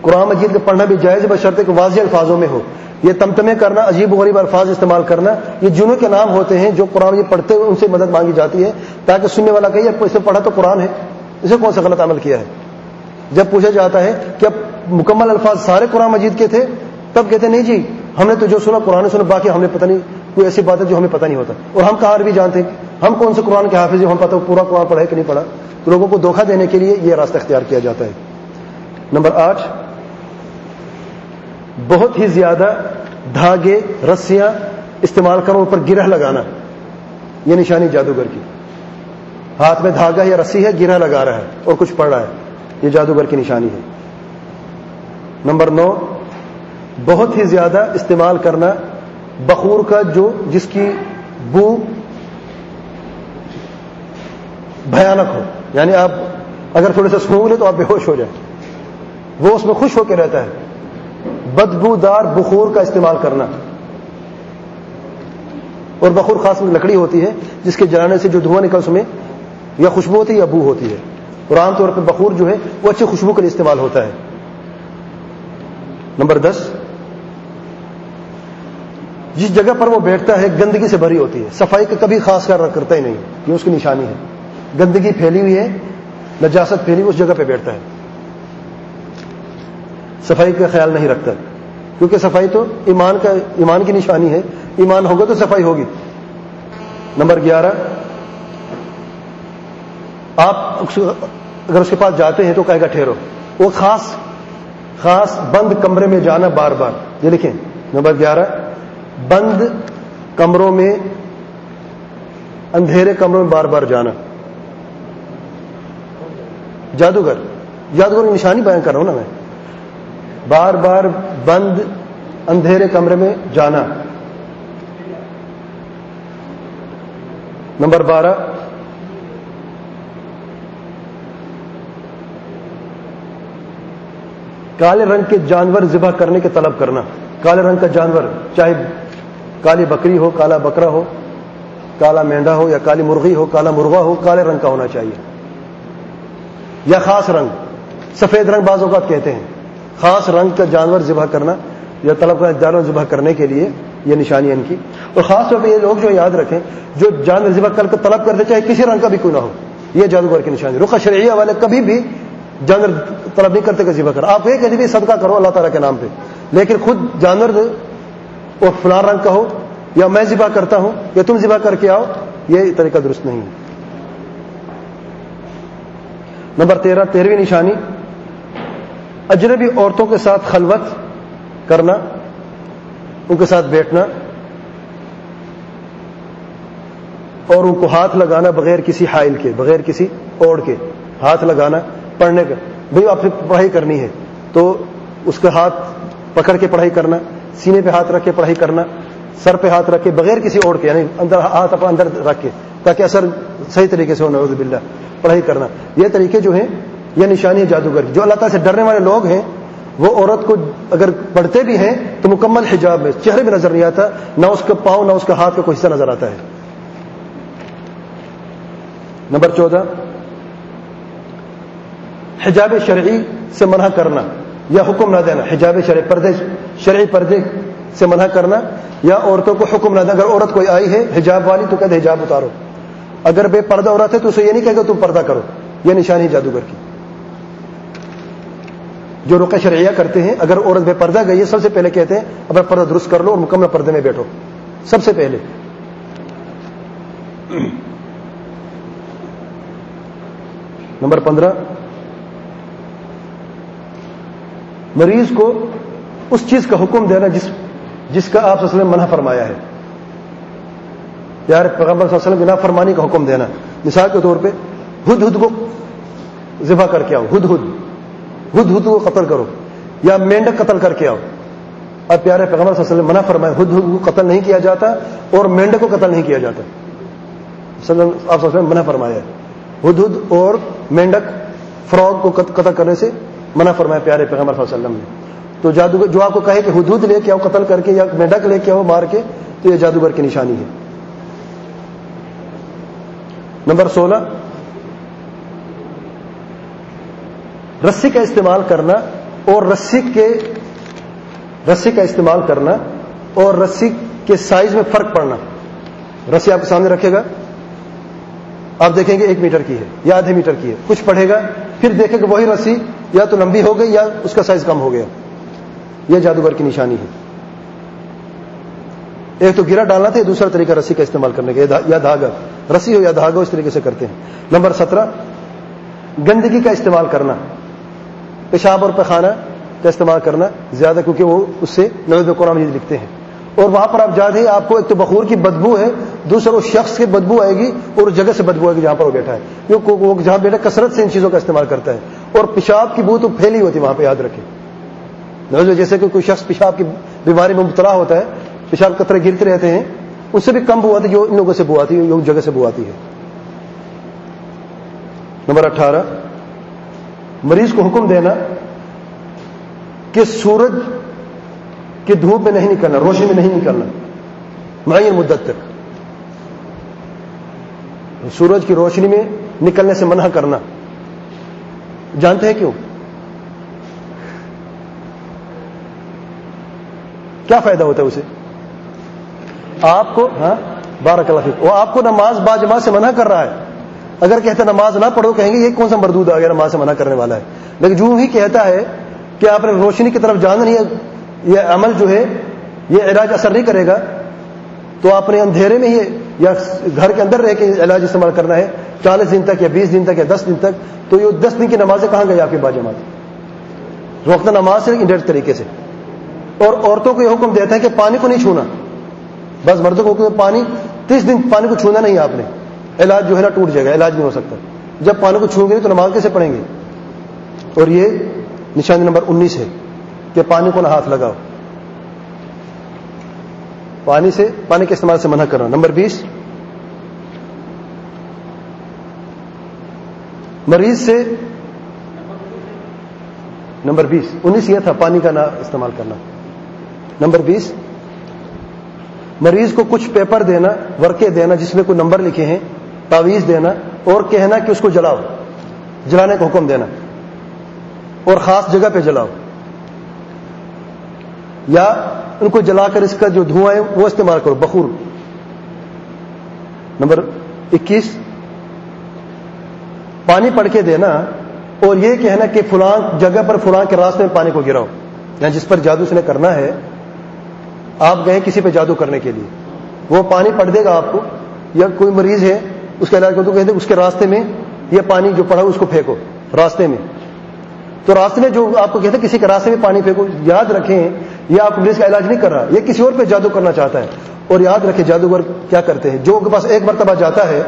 قرآن مجید کا پڑھنا بھی جائز ہے بشرط کے واضح الفاظوں میں ہو۔ یہ تمتمے کرنا، عجیب و غریب الفاظ استعمال کرنا، یہ جنوں کے نام ہوتے ہیں جو قرآن یہ پڑھتے ہوئے ان سے مدد مانگی جاتی ہے۔ تاکہ سننے والا کہیے اسے پڑھا تو قرآن ہے۔ اسے کون سا غلط عمل کیا ہے؟ جب پوچھا جاتا ہے کہ اب مکمل الفاظ سارے قرآن مجید کے تھے، تب کہتے نہیں جی ہم نے تو جو سنا قرآن سنا، باقی ہم نے پتہ نہیں، کوئی ایسی بات ہے جو ہمیں پتہ نہیں ہوتا۔ اور ہم کہاں بھی جانتے ہیں؟ ہم کون سے قرآن کے حافظ ہم پتہ پورا قرآن پڑھا ہے کہ نہیں پڑھا؟ تو لوگوں کو دھوکہ دینے کے لیے یہ راستہ اختیار کیا جاتا ہے۔ نمبر آٹھ، بہت ہی زیادہ دھاگے، رسیاں استعمال کرو، اوپر گرہ لگانا، یہ نشانی جادوگر کی۔ ہاتھ میں دھاگا یا رسی ہے، گرہ لگا رہا ہے اور کچھ پڑ رہا ہے، یہ جادوگر کی نشانی ہے۔ نمبر نو، بہت ہی زیادہ استعمال کرنا بخور کا جو، جس کی بو بھیانک ہو۔ یعنی آپ اگر تھوڑے سے سونگ لیں تو آپ بے ہوش ہو جائیں۔ وہ اس میں خوش ہو کے رہتا ہے۔ بدبو دار بخور کا استعمال کرنا۔ اور بخور خاص میں لکڑی ہوتی ہے، جس کے جلانے سے جو دھواں نکل اس میں یا خوشبو ہوتی ہے یا بو ہوتی ہے۔ اور عام طور پہ بخور جو ہے، وہ اچھی خوشبو کے لیے استعمال ہوتا ہے۔ نمبر دس۔ جس جگہ پر وہ بیٹھتا ہے، گندگی سے بھری ہوتی ہے۔ صفائی کا کبھی خاص کر کرتا ہی نہیں، یہ اس کی نشانی ہے۔ گندگی پھیلی ہوئی ہے، نجاست پھیلی ہوئی، اس جگہ پہ بیٹھتا ہے۔ صفائی کا خیال نہیں رکھتا۔ کیونکہ صفائی تو ایمان کا، ایمان کی نشانی ہے۔ ایمان ہوگا تو صفائی ہوگی۔ نمبر گیارہ، آپ اگر اس کے پاس جاتے ہیں تو کہے گا ٹھہرو۔ وہ خاص خاص بند کمرے میں جانا بار بار۔ یہ لکھیں۔ نمبر گیارہ، بند کمروں میں، اندھیرے کمروں میں بار بار جانا۔ جادوگر جادوگر کی نشانی بیان کر رہا ہوں نا میں۔ بار بار بند اندھیرے کمرے میں جانا۔ نمبر بارہ۔ کالے رنگ کے جانور ذبح کرنے کے طلب کرنا۔ کالے رنگ کا جانور، چاہے کالی بکری ہو، کالا بکرا ہو، کالا مینڈا ہو یا کالی مرغی ہو، کالا مرغا ہو، کالے رنگ کا ہونا چاہیے۔ یا خاص رنگ، سفید رنگ بعض اوقات کہتے ہیں۔ خاص رنگ کا جانور ذبح کرنا یا طلب کا جانور ذبح کرنے کے لیے یہ نشانی ان کی۔ اور خاص طور پہ یہ لوگ جو یاد رکھیں، جو جانور ذبح کر کے طلب کرتے، چاہے کسی رنگ کا بھی کوئی نہ ہو، یہ جادوگر کی نشانی۔ رخ شرعیہ والے کبھی بھی جانور طلب نہیں کرتے کہ ذبح کر آپ یہ کہتے بھی صدقہ کرو اللہ تعالیٰ کے نام پہ، لیکن خود جانور وہ فلاں رنگ کا ہو، یا میں ذبح کرتا ہوں، یا تم ذبح کر کے آؤ، یہ طریقہ درست نہیں ہے۔ نمبر تیرہ تیرہویں نشانی، اجنبی عورتوں کے ساتھ خلوت کرنا، ان کے ساتھ بیٹھنا، اور ان کو ہاتھ لگانا بغیر کسی حائل کے، بغیر کسی اوڑ کے، ہاتھ لگانا، پڑھنے کا بھائی آپ سے پڑھائی کرنی ہے، تو اس کا ہاتھ پکڑ کے پڑھائی کرنا، سینے پہ ہاتھ رکھ کے پڑھائی کرنا، سر پہ ہاتھ رکھ کے بغیر کسی اوڑ کے یعنی اندر ہاتھ اپنا اندر رکھ کے، تاکہ اثر صحیح طریقے سے ہو نوز باللہ۔ پڑھائی کرنا۔ یہ طریقے جو ہیں، یہ نشانی جادوگر جو اللہ تعالیٰ سے ڈرنے والے لوگ ہیں، وہ عورت کو اگر پڑھتے بھی ہیں، تو مکمل حجاب میں، چہرے بھی نظر نہیں آتا، نہ اس کا پاؤں، نہ اس کا ہاتھ کا کوئی حصہ نظر آتا ہے۔ نمبر چودہ، حجاب شرعی سے منع کرنا یا حکم نہ دینا۔ حجاب شرعی پردے شرعی پردے سے منع کرنا یا عورتوں کو حکم نہ دینا۔ اگر عورت کوئی آئی ہے حجاب والی، تو کہتے حجاب اتارو۔ اگر بے پردہ عورت ہے تو اسے یہ نہیں کہے گا تم پردہ کرو، یہ نشانی جادوگر کی۔ جو رقع شرعیہ کرتے ہیں، اگر عورت بے پردہ گئی ہے، سب سے پہلے کہتے ہیں اگر پردہ درست کر لو اور مکمل پردے میں بیٹھو۔ سب سے پہلے۔ نمبر پندرہ۔ مریض کو اس چیز کا حکم دینا جس جس کا آپ وسلم منع فرمایا ہے۔ یار پیغمبر صلی اللہ علیہ وسلم بنا فرمانی کا حکم دینا۔ مثال کے طور پہ ہد ہد کو ذبح کر کے آؤ، ہد ہد۔ ہد ہد کو قتل کرو یا مینڈک قتل کر کے آؤ۔ اب پیارے پیغمبر صلی اللہ علیہ وسلم منع فرمائے، ہد ہد کو قتل نہیں کیا جاتا اور مینڈک کو قتل نہیں کیا جاتا۔ آپ وسلم منع فرمایا۔ ہد ہد اور مینڈک فراغ کو قتل کرنے سے منع فرمایا پیارے پیغمبر صلی اللہ علیہ وسلم نے۔ تو جادوگر، جو آپ کو کہے کہ حدود لے کے آؤ، قتل کر کے یا مینڈک لے کے آؤ، مار کے، تو یہ جادوگر کی نشانی ہے۔ نمبر سولہ رسی کا استعمال کرنا اور رسی کے رسی کا استعمال کرنا اور رسی کے سائز میں فرق پڑنا رسی آپ کے سامنے رکھے گا آپ دیکھیں گے ایک میٹر کی ہے یا آدھے میٹر کی ہے کچھ پڑھے گا پھر دیکھیں گے وہی رسی یا تو لمبی ہو گئی یا اس کا سائز کم ہو گیا یہ جادوگر کی نشانی ہے ایک تو گرا ڈالنا تھا دوسرا طریقہ رسی کا استعمال کرنے کا یا دھاگا رسی ہو یا دھاگا اس طریقے سے کرتے ہیں۔ نمبر سترہ، گندگی کا استعمال کرنا۔ پیشاب اور پخانہ کا استعمال کرنا زیادہ، کیونکہ وہ اس سے نوید قرآن مجید لکھتے ہیں۔ اور وہاں پر آپ جاتے ہیں آپ کو ایک تو بخور کی بدبو ہے، دوسرا اس شخص کی بدبو آئے گی اور اس جگہ سے بدبو آئے گی جہاں پر وہ بیٹھا ہے۔ وہ جہاں بیٹھا کثرت سے ان چیزوں کا استعمال کرتا ہے۔ اور پیشاب کی بو تو پھیلی ہوتی ہے، وہاں پہ یاد رکھے جیسے کہ کوئی شخص پیشاب کی بیماری میں مبتلا ہوتا ہے، پیشاب قطرے گرتے رہتے ہیں اس سے بھی کم بو آتی جو ان لوگوں سے بو آتی ہے جگہ سے بو آتی ہے۔ نمبر اٹھارہ، مریض کو حکم دینا کہ سورج کی دھوپ میں نہیں نکلنا، روشنی میں نہیں نکلنا۔ معین مدت تک سورج کی روشنی میں نکلنے سے منع کرنا۔ جانتے ہیں کیوں؟ کیا فائدہ ہوتا ہے اسے؟ آپ کو ہاں؟ بارہ کلاف وہ آپ کو نماز با جماعت سے منع کر رہا ہے۔ اگر کہتے نماز نہ پڑھو، کہیں گے یہ کون سا مردود آ گیا نماز سے منع کرنے والا ہے؟ لیکن جو ہی کہتا ہے کہ آپ نے روشنی کی طرف جانا نہیں یہ عمل جو ہے، یہ علاج اثر نہیں کرے گا، تو آپ نے اندھیرے میں ہی یا گھر کے اندر رہ کے علاج استعمال کرنا ہے، چالیس دن تک یا بیس دن تک یا دس دن تک، تو یہ دس دن کی نمازیں کہاں گئی آپ کی باجماعت وقت نماز سے انڈیٹ طریقے سے۔ اور عورتوں کو یہ حکم دیتا ہے کہ پانی کو نہیں چھونا۔ بس مردوں کو حکم پانی، تیس دن پانی کو چھونا نہیں آپ نے۔ علاج جو ہے نا ٹوٹ جائے گا، علاج نہیں ہو سکتا۔ جب پانی کو چھوئیں گے تو نماز کیسے پڑھیں گے؟ اور یہ نشانی نمبر انیس ہے کہ پانی کو نہ ہاتھ لگاؤ۔ پانی سے، پانی کے استعمال سے منع کرنا۔ نمبر بیس۔ مریض سے، نمبر بیس۔ انیس یہ تھا، پانی کا نہ استعمال کرنا۔ نمبر بیس۔ مریض کو کچھ پیپر دینا، ورکے دینا، جس میں کوئی نمبر لکھے ہیں، تعویذ دینا اور کہنا کہ اس کو جلاؤ، جلانے کا حکم دینا اور خاص جگہ پہ جلاؤ۔ یا ان کو جلا کر اس کا جو دھواں ہے، وہ استعمال کرو، بخور۔ نمبر اکیس، پانی پڑھ کے دینا اور یہ کہنا کہ فلاں جگہ پر فلاں کے راستے میں پانی کو گراؤ یا جس پر جادو اس نے کرنا ہے آپ گئے کسی پہ جادو کرنے کے لیے۔ وہ پانی پڑ دے گا آپ کو، یا کوئی مریض ہے، اس کا علاج کر تو کہتے اس کے راستے میں یہ پانی جو پڑا اس کو پھینکو، راستے میں۔ تو راستے میں جو آپ کو کہتے ہیں، کسی کے راستے میں پانی پھینکو، یاد رکھیں، یہ آپ مریض کا علاج نہیں کر رہا، یہ کسی اور پہ جادو کرنا چاہتا ہے۔ اور یاد رکھے جادوگر کیا کرتے ہیں؟ جو کے پاس ایک مرتبہ جاتا ہے،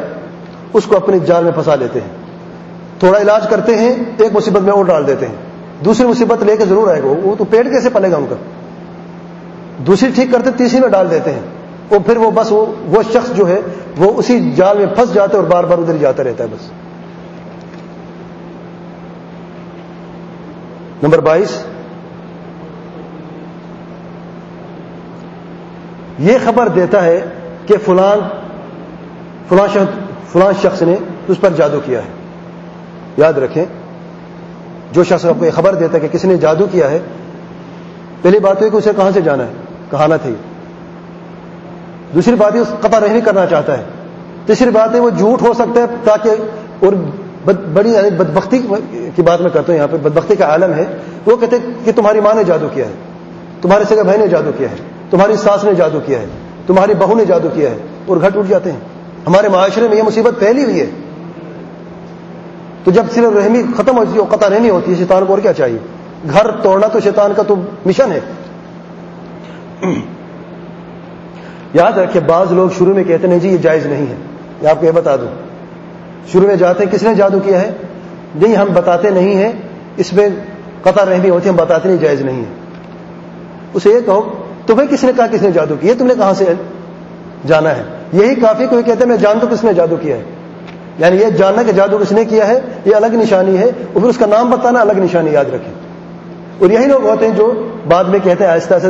اس کو اپنی جال میں پھنسا لیتے ہیں۔ تھوڑا علاج کرتے ہیں، ایک مصیبت میں اور ڈال دیتے ہیں۔ دوسری مصیبت لے کے ضرور آئے گا، وہ تو پیٹ کیسے پلے گا ان کا؟ دوسری ٹھیک کرتے تیسری میں ڈال دیتے ہیں۔ اور پھر وہ بس وہ وہ شخص جو ہے، وہ اسی جال میں پھنس جاتا ہے اور بار بار ادھر جاتا رہتا ہے بس۔ نمبر بائیس۔ یہ خبر دیتا ہے کہ فلان فلاں فلان شخص نے اس پر جادو کیا ہے۔ یاد رکھیں، جو شخص آپ کو یہ خبر دیتا ہے کہ کسی نے جادو کیا ہے، پہلی بات ہے کہ اسے کہاں سے جانا ہے؟ کہانا تھی دوسری بات ہے قطع رحمی کرنا چاہتا ہے۔ تیسری بات ہے وہ جھوٹ ہو سکتا ہے تاکہ اور بڑی یعنی بدبختی کی بات میں کرتا ہوں یہاں پہ، بدبختی کا عالم ہے۔ وہ کہتے ہیں کہ تمہاری ماں نے جادو کیا ہے۔ تمہارے سگا بھائی نے جادو کیا ہے۔ تمہاری ساس نے جادو کیا ہے۔ تمہاری بہو نے جادو کیا ہے۔ اور گھر ٹوٹ جاتے ہیں۔ ہمارے معاشرے میں یہ مصیبت پھیلی ہوئی ہے۔ تو جب صرف رحمی ختم ہوتی ہے قطع رحمی ہوتی ہے، شیطان کو اور کیا چاہیے؟ گھر توڑنا تو شیطان کا تو مشن ہے۔ یاد رکھے بعض لوگ شروع میں کہتے ہیں جی یہ جائز نہیں ہے۔ یہ آپ کو یہ بتا دوں۔ شروع میں جاتے ہیں، کس نے جادو کیا ہے؟ نہیں، ہم بتاتے نہیں ہیں۔ اس میں قطع رحمی ہوتی، ہم بتاتے نہیں، جائز نہیں ہے۔ اسے یہ کہو تمہیں کس نے کہا کس نے جادو کیا؟ تم نے کہاں سے جانا ہے؟ یہی کافی کوئی کہتے ہیں، میں جانتا کس نے جادو کیا ہے؟ یعنی یہ جاننا کہ جادو کس نے کیا ہے، یہ الگ نشانی ہے۔ اور پھر اس کا نام بتانا، الگ نشانی، یاد رکھیں۔ اور یہی لوگ ہوتے ہیں جو بعد میں کہتے ہیں، آہستہ آہستہ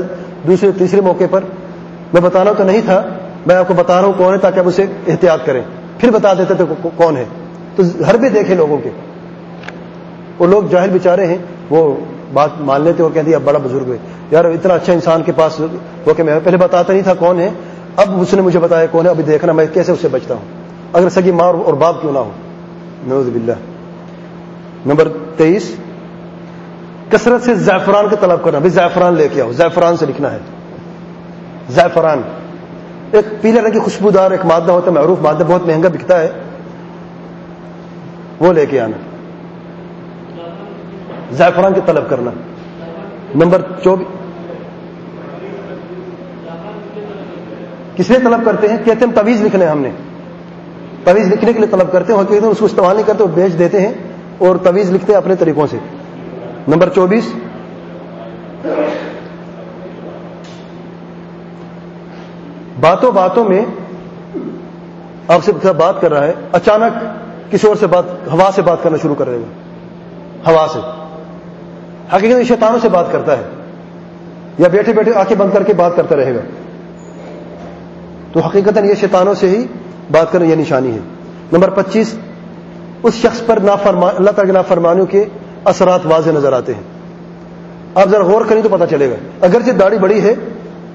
دوسرے تیسرے موقع پر میں بتانا تو نہیں تھا، میں آپ کو بتا رہا ہوں کون ہے تاکہ آپ اسے احتیاط کریں۔ پھر بتا دیتے تھے کون ہے۔ تو ہر بھی دیکھے لوگوں کے۔ وہ لوگ جاہل بےچارے ہیں، وہ بات مان لیتے اور کہتے اب بڑا بزرگ ہوئے یار، اتنا اچھا انسان کے پاس وہ کہ میں پہلے بتاتا نہیں تھا کون ہے، اب اس نے مجھے بتایا کون ہے، ابھی دیکھنا میں کیسے اس سے بچتا ہوں۔ اگر سگی ماں اور باپ کیوں نہ ہو نوز باللہ۔ نمبر تیئیس۔ کثرت سے زیفران کا طلب کرنا بھائی زیفران لے کے آؤ زیفران سے لکھنا ہے۔ زیفران ایک پیلے رنگ کی خوشبودار ایک مادہ ہوتا ہے، معروف مادہ، بہت مہنگا بکتا ہے۔ وہ لے کے آنا۔ زعفران کی طلب کرنا۔ نمبر چوبیس کس لیے طلب کرتے ہیں؟ کہتے ہیں تویز لکھنے ہم نے۔ تویز لکھنے کے لیے طلب کرتے ہیں کہتے ہیں اس کو استعمال نہیں کرتے، وہ بیچ دیتے ہیں اور تویز لکھتے ہیں اپنے طریقوں سے۔ نمبر چوبیس باتوں باتوں میں آپ سے بات کر رہا ہے، اچانک کسی اور سے بات، ہوا سے بات کرنا شروع کر دے گا ہوا سے۔ حقیقت شیطانوں سے بات کرتا ہے۔ یا بیٹھے بیٹھے آنکھیں بند کر کے بات کرتا رہے گا۔ تو حقیقت یہ شیطانوں سے ہی بات کرنا یہ نشانی ہے۔ نمبر پچیس، اس شخص پر نافرمان اللہ تعالی نافرمانیوں کے اثرات واضح نظر آتے ہیں۔ آپ ذرا غور کریں تو پتا چلے گا۔ اگرچہ داڑھی بڑی ہے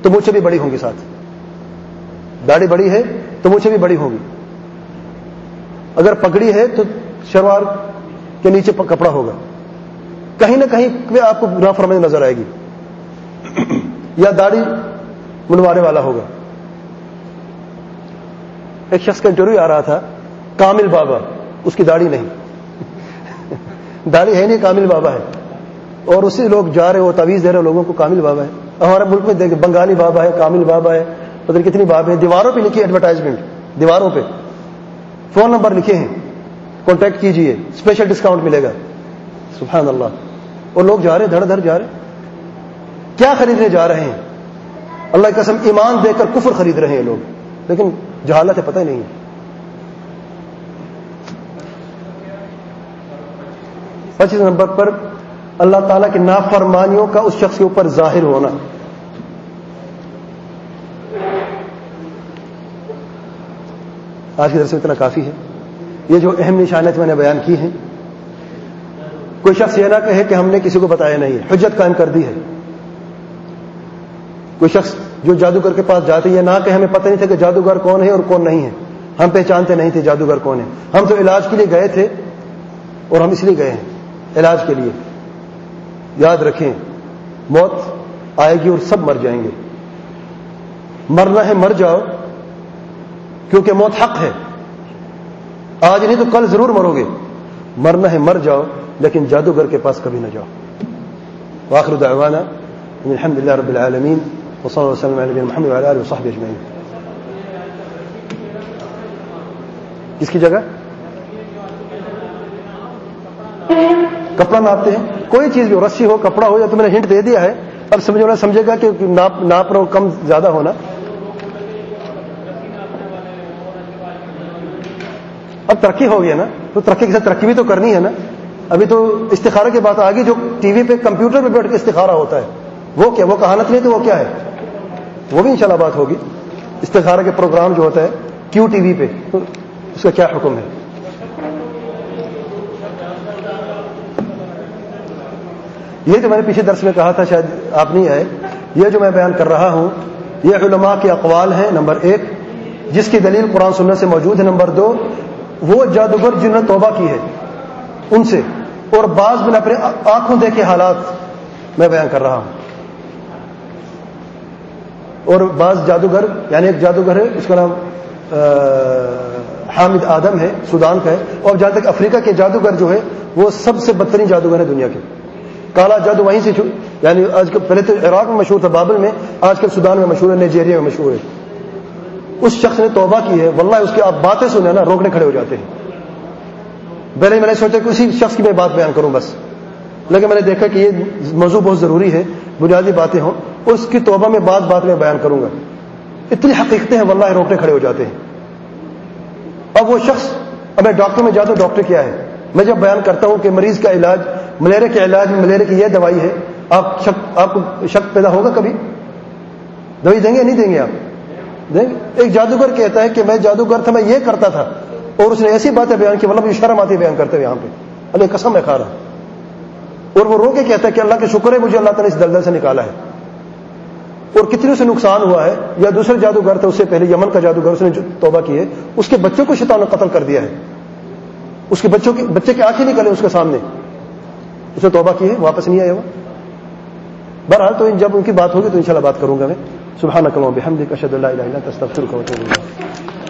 تو مجھے بھی بڑی ہوں گی ساتھ۔ داڑھی بڑی ہے تو مجھے بھی بڑی ہوگی اگر پگڑی ہے تو شلوار کے نیچے کپڑا ہوگا۔ کہیں نہ کہیں آپ کو نافرمانی نظر آئے گی۔ یا داڑھی منوارے والا ہوگا۔ ایک شخص کا انٹرویو آ رہا تھا، کامل بابا، اس کی داڑھی نہیں۔ داڑھی ہے نہیں، کامل بابا ہے۔ اور اسی لوگ جا رہے وہ تویز دے رہے لوگوں کو کامل بابا ہے۔ ہمارے ملک میں دیکھ بنگالی بابا ہے، کامل بابا ہے۔ پتہ کتنی بابے ہیں۔ دیواروں پہ لکھی ایڈورٹائزمنٹ دیواروں پہ۔ فون نمبر لکھے ہیں۔ کانٹیکٹ کیجیے اسپیشل ڈسکاؤنٹ ملے گا۔ سبحان اللہ اور لوگ جا رہے دھڑ دھڑ جا رہے کیا خریدنے جا رہے ہیں؟ اللہ کی قسم، ایمان دے کر کفر خرید رہے ہیں لوگ۔ لیکن جہالت ہے، پتہ ہی نہیں۔ پچیس نمبر پر اللہ تعالیٰ کی نافرمانیوں کا اس شخص کے اوپر ظاہر ہونا۔ آج کی طرف سے اتنا کافی ہے۔ یہ جو اہم نشانت میں نے بیان کی ہیں، کوئی شخص یہ نہ کہے کہ ہم نے کسی کو بتایا نہیں ہے، حجت قائم کر دی ہے۔ کوئی شخص جو جادوگر کے پاس جاتے یہ نہ کہ ہمیں پتہ نہیں تھا کہ جادوگر کون ہے اور کون نہیں ہے۔ ہم پہچانتے نہیں تھے جادوگر کون ہے۔ ہم تو علاج کے لیے گئے تھے اور ہم اس لیے گئے ہیں۔ علاج کے لیے۔ یاد رکھیں، موت آئے گی اور سب مر جائیں گے۔ مرنا ہے مر جاؤ، کیونکہ موت حق ہے۔ آج نہیں تو کل ضرور مرو گے۔ مرنا ہے مر جاؤ، لیکن جادوگر کے پاس کبھی نہ جاؤ۔ واخر دعوانا الحمد للہ رب العالمین، وصلی وسلم علی محمد وعلی آلہ وصحبہ اجمعین۔ کس کی جگہ؟ کپڑا ناپتے ہیں۔ کوئی چیز بھی رسی ہو، کپڑا ہو، یا تو میں نے ہنٹ دے دیا ہے، اب سمجھو سمجھے گا کہ ناپ ناپ رہا کم زیادہ ہونا۔ اب ترقی ہو گیا نا، تو ترقی کے ساتھ ترقی بھی تو کرنی ہے نا۔ ابھی تو استخارہ کی بات آگے جو ٹی وی پہ، کمپیوٹر پہ بیٹھ کے استخارہ ہوتا ہے۔ وہ کیا، وہ کہانت نہیں تو وہ کیا ہے؟ وہ بھی انشاءاللہ بات ہوگی۔ استخارہ کے پروگرام جو ہوتا ہے، کیو ٹی وی پہ اس کا کیا حکم ہے؟ یہ جو میں نے پیچھے درس میں کہا تھا، شاید آپ نہیں آئے، یہ جو میں بیان کر رہا ہوں، یہ علماء کے اقوال ہیں، نمبر ایک، جس کی دلیل قرآن سننے سے موجود ہے، نمبر دو، وہ جادوگر جنہوں نے توبہ کی ہے، ان سے، اور بعض میں اپنے آنکھوں دیکھے حالات میں بیان کر رہا ہوں۔ اور بعض جادوگر یعنی ایک جادوگر ہے، اس کا نام حامد آدم ہے، سودان کا ہے، اور جہاں تک افریقہ کے جادوگر جو ہے وہ سب سے بدترین جادوگر ہے دنیا کے۔ کالا جادو وہیں سے یعنی آج کل پہلے تو عراق میں مشہور تھا، بابل میں، آج کل سودان میں مشہور ہے نائجیریا میں مشہور ہے۔ اس شخص نے توبہ کی ہے، واللہ اس کی آپ باتیں سنیں نا، روکنے کھڑے ہو جاتے ہیں۔ پہلے میں نے سوچا کہ اسی شخص کی میں بات بیان کروں بس۔ لیکن میں نے دیکھا کہ یہ موضوع بہت ضروری ہے، بنیادی باتیں ہوں۔ اور اس کی توبہ میں بات بات میں بیان کروں گا۔ اتنی حقیقتیں ہیں، واللہ روکنے کھڑے ہو جاتے ہیں۔ اب وہ شخص، اب میں ڈاکٹر میں جاتا ہوں، ڈاکٹر کیا ہے؟ میں جب بیان کرتا ہوں کہ مریض کا علاج ملیریا کے علاج میں ملیریا کی یہ دوائی ہے، آپ شک، آپ کو شک پیدا ہوگا کبھی؟ دوائی دیں گے یا نہیں دیں گے آپ؟ دیں گے۔ ایک جادوگر کہتا ہے کہ میں جادوگر تھا، میں یہ کرتا تھا۔ اور اس نے ایسی باتیں بیان کی مطلب شرم آتی بیان کرتے ہوئے یہاں پہ۔ اللہ قسم میں کھا رہا اور وہ رو کے کہتا ہے کہ اللہ کے شکر ہے، مجھے اللہ تعالیٰ اس دلدل سے نکالا ہے۔ اور کتنے سے نقصان ہوا ہے، یا دوسرے جادوگر تھے اس سے پہلے یمن کا جادوگر، اس نے توبہ کی ہے، اس کے بچوں کو شیطان نے قتل کر دیا ہے۔ اس کے بچوں کے بچے کے آنکھیں نکلے اس کے سامنے۔ اس نے توبہ کی ہے، واپس نہیں آیا وہ۔ بہرحال تو جب ان کی بات ہوگی تو انشاءاللہ بات کروں گا میں۔ سبحانك اللهم وبحمدك اشهد ان لا اله